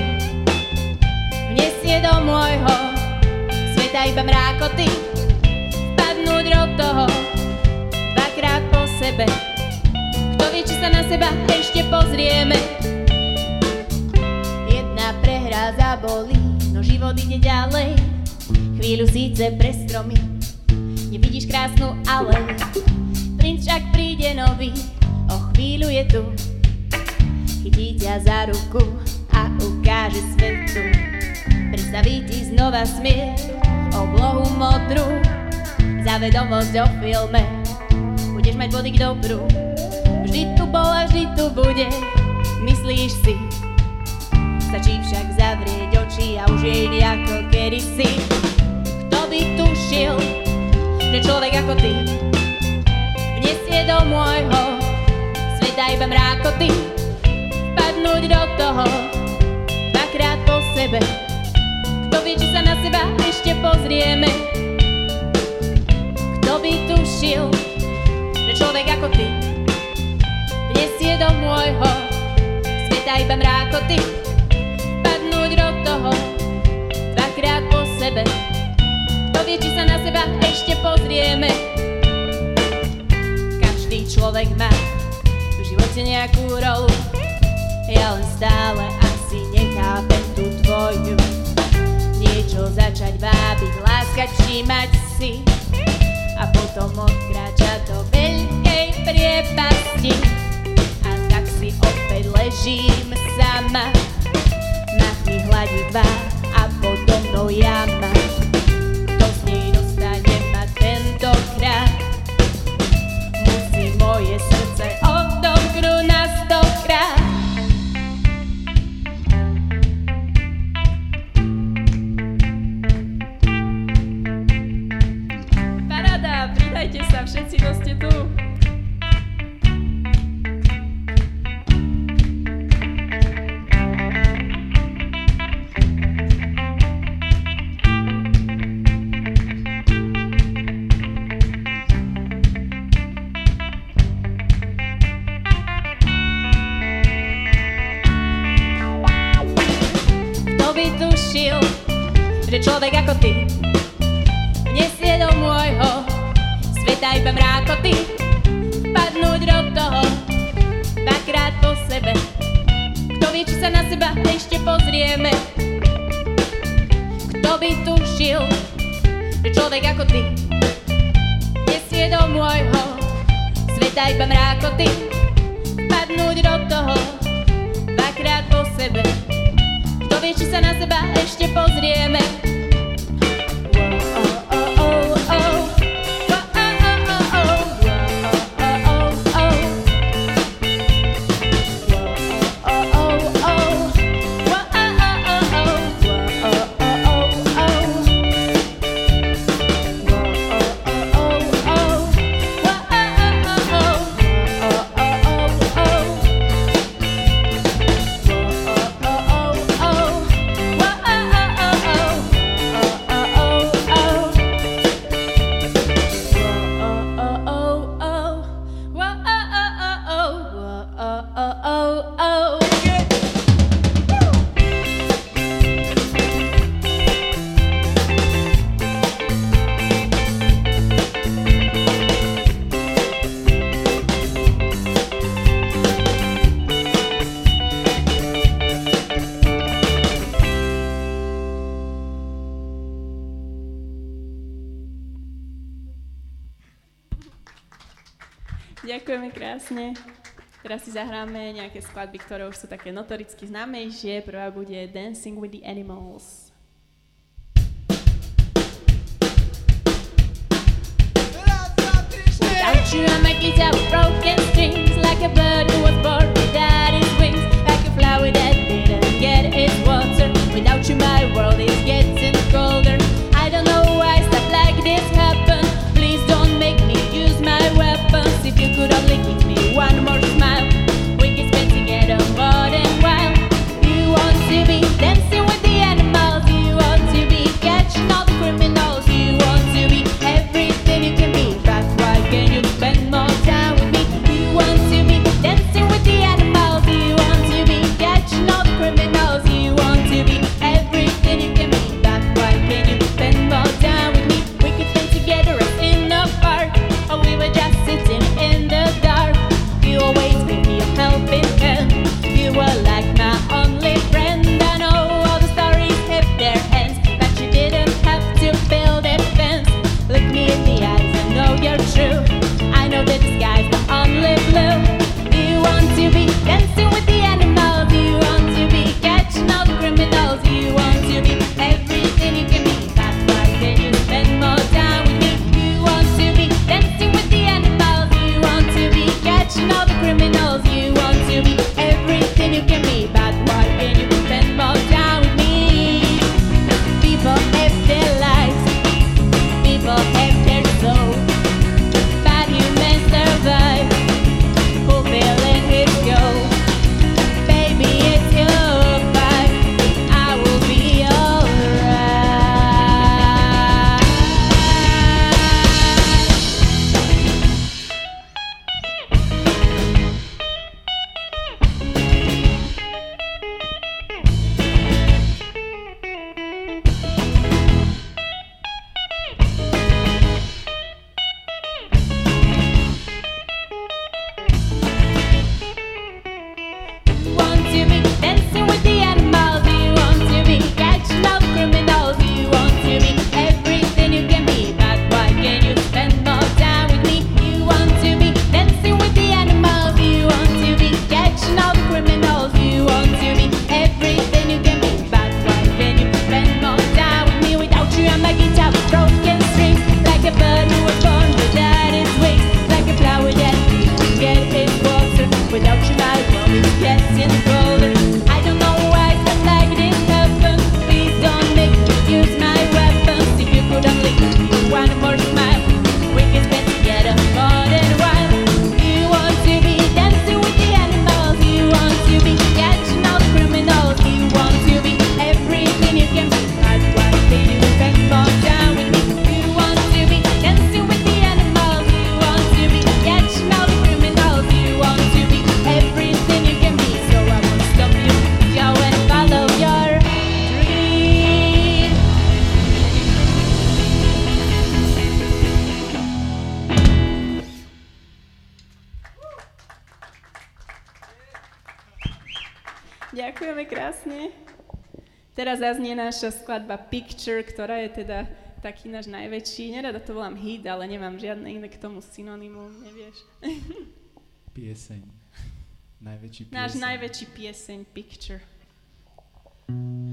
vnesie do môjho sveta iba mrákoty? Sadnúť od toho dvakrát po sebe. Kto vie, či sa na seba ešte pozrieme? Jedna prehra zabolí, no život ide ďalej. Chvíľu síce pre stromy, nevidíš krásnu alej. Princ však príde nový, o chvíľu je tu. Chytí ťa za ruku a ukáže svetu. Predstaví ti znova smiech, oblohu modrú, za vedomosť o filme. Budeš mať body k dobru, vždy tu bol a vždy tu bude, myslíš si. Stačí však zavrieť oči a už jej nejako kedysi. Kto by tušil, že človek ako ty vniesie do môjho sveta iba mrákoty. Padnúť do toho dvakrát po sebe. Kto vie, či sa na seba ešte pozrieme. Kto by tušil, že človek ako ty vniesie do môjho sveta iba mrákoty. Vie, či sa na seba ešte pozrieme. Každý človek má v živote nejakú rolu. Ja len stále asi nechápem tú tvoju. Niečo začať vábiť, láskať, všímať si a potom odkráčať do veľkej priepasti. A tak si opäť ležím sama, machni hladí tvár a potom mnou jama. Krásne. Teraz si zahráme nejaké skladby, ktoré už sú také notoricky známejšie. Prvá bude Dancing with the Animals. Without you, with broken strings, like a bird who was born without his wings, like a flower that didn't get its naša skladba Picture, ktorá je teda taký náš najväčší, nerada to volám hit, ale nemám žiadne iné k tomu synonymum, nevieš. Pieseň. Najväčší pieseň. Náš najväčší pieseň Picture. When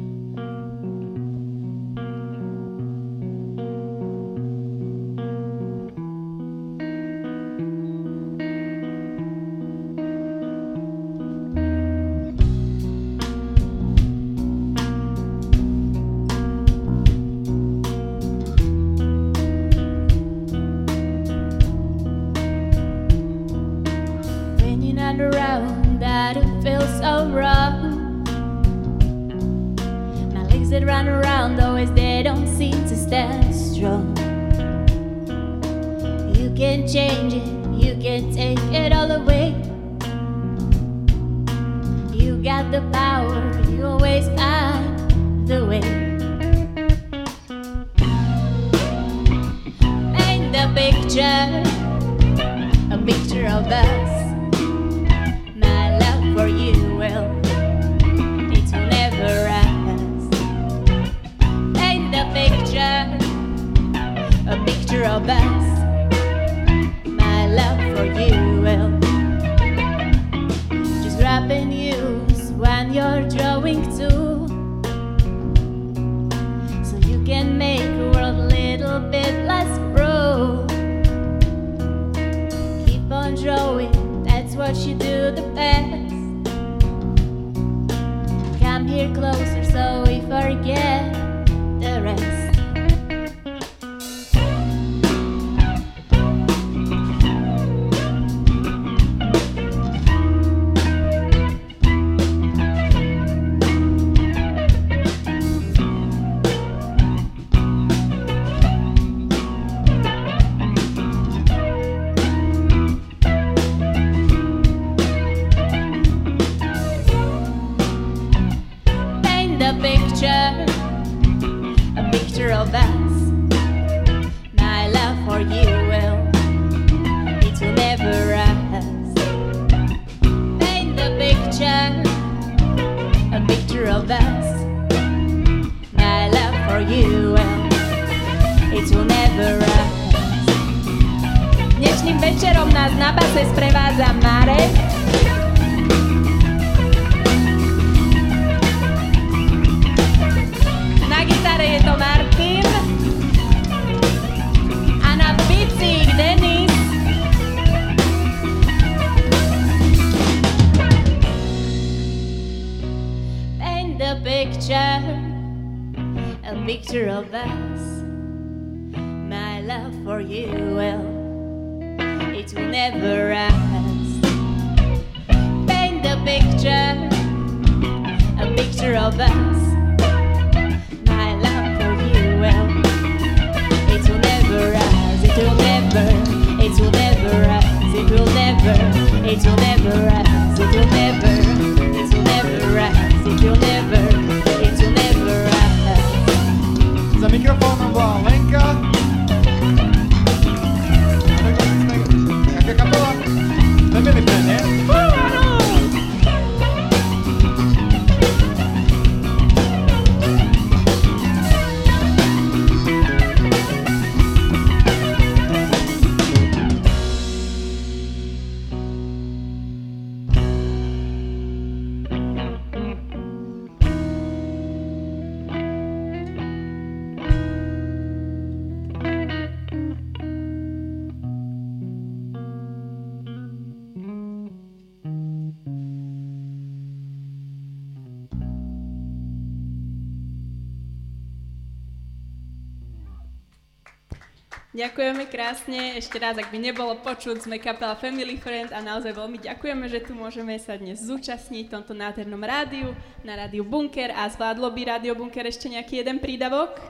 Ďakujeme krásne. Ešte raz, ak by nebolo počuť, sme kapela Family Friend a naozaj veľmi ďakujeme, že tu môžeme sa dnes zúčastniť v tomto nádhernom rádiu, na rádiu Bunker a zvládlo by rádio Bunker ešte nejaký jeden prídavok?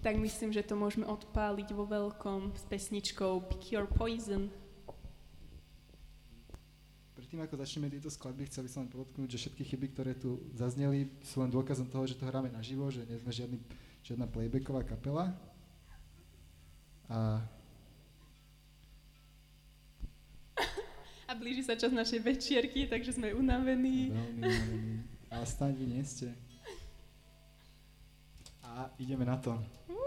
tak myslím, že to môžeme odpáliť vo veľkom s pesničkou Pick Your Poison. Predtým ako začneme tieto skladby, chcel by som len podotknúť, že všetky chyby, ktoré tu zazneli, sú len dôkazom toho, že to hráme naživo, že nie sme žiadny, žiadna playbacková kapela. A A blíži sa čas našej večierky, takže sme unavení. Veľmi, veľmi. Ale stáť vy nie ste. A ideme na to. People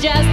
just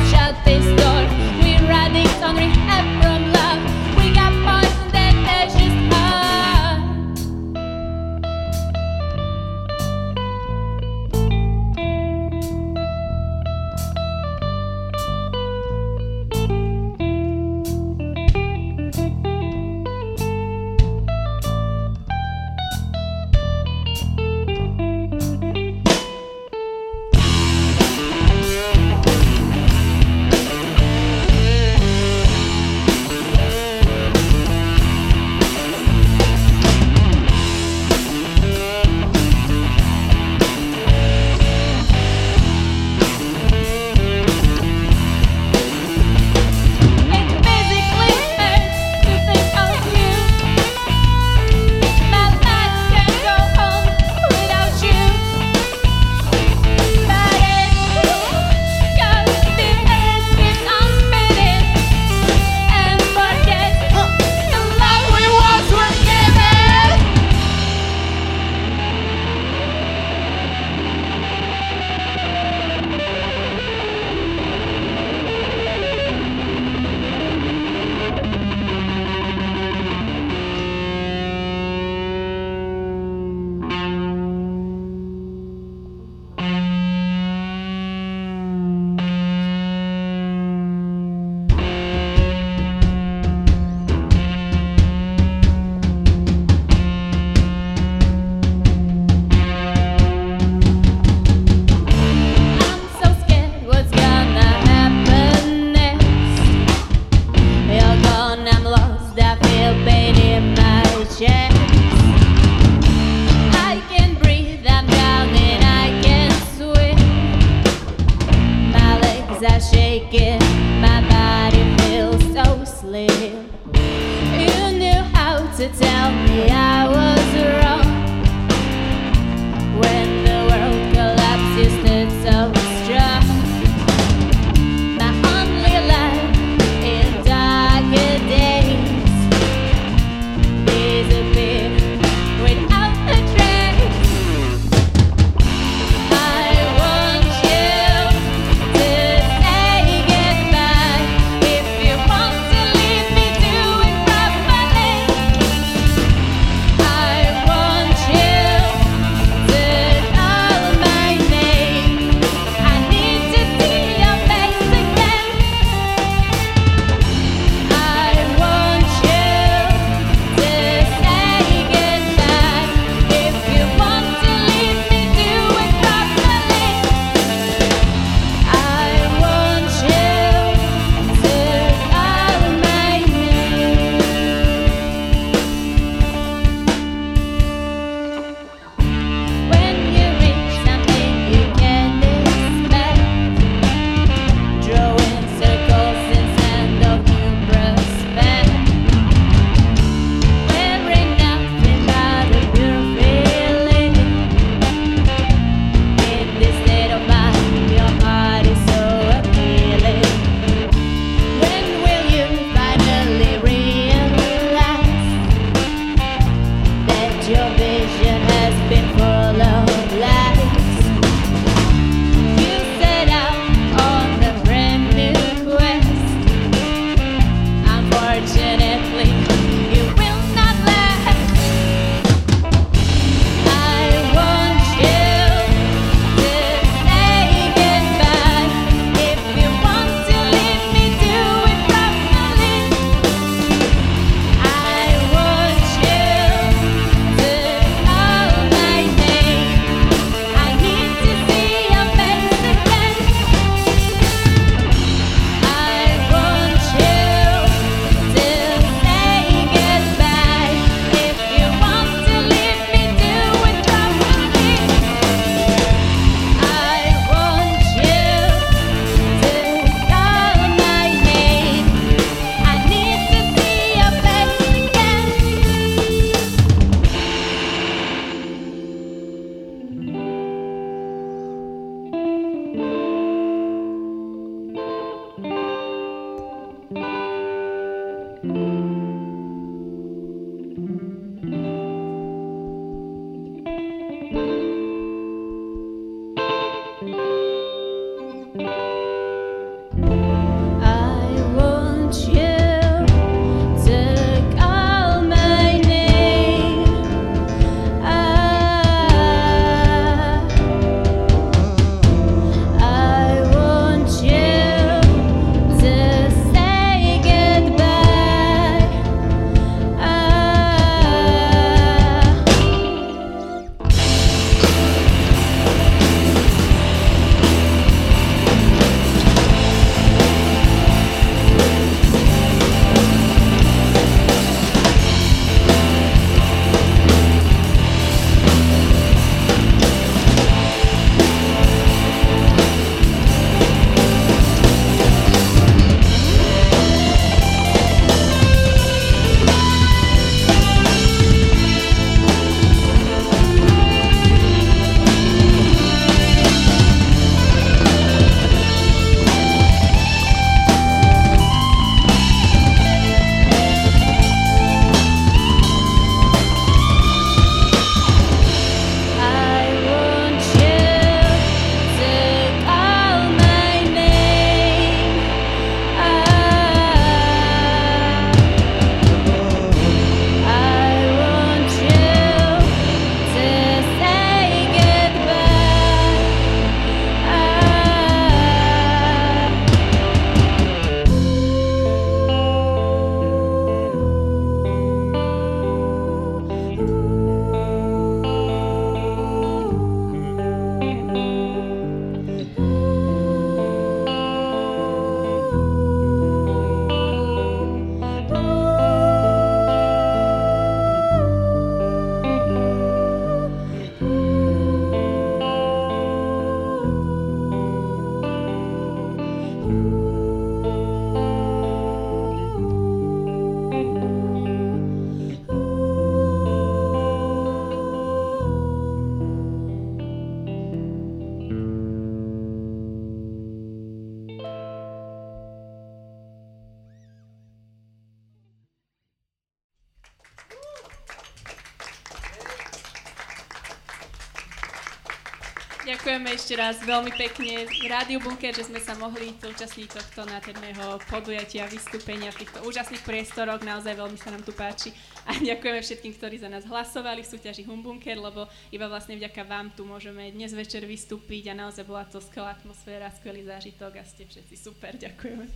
ešte raz veľmi pekne Rádiu Bunker, že sme sa mohli zúčastniť tohto nádherného podujatia, vystúpenia v týchto úžasných priestoroch. Naozaj veľmi sa nám tu páči. A ďakujeme všetkým, ktorí za nás hlasovali v súťaži Humbunker, lebo iba vlastne vďaka vám tu môžeme dnes večer vystúpiť a naozaj bola to skvelá atmosféra, skvelý zážitok a ste všetci super. Ďakujeme.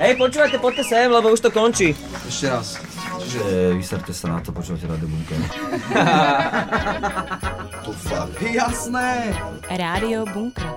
Hej, počúvajte, poďte sem, lebo už to končí. Ešte raz. Čiže e, vyserte sa na to, počúvate Rádio Bunker. [LAUGHS] to fakt. Jasné. Rádio Bunker.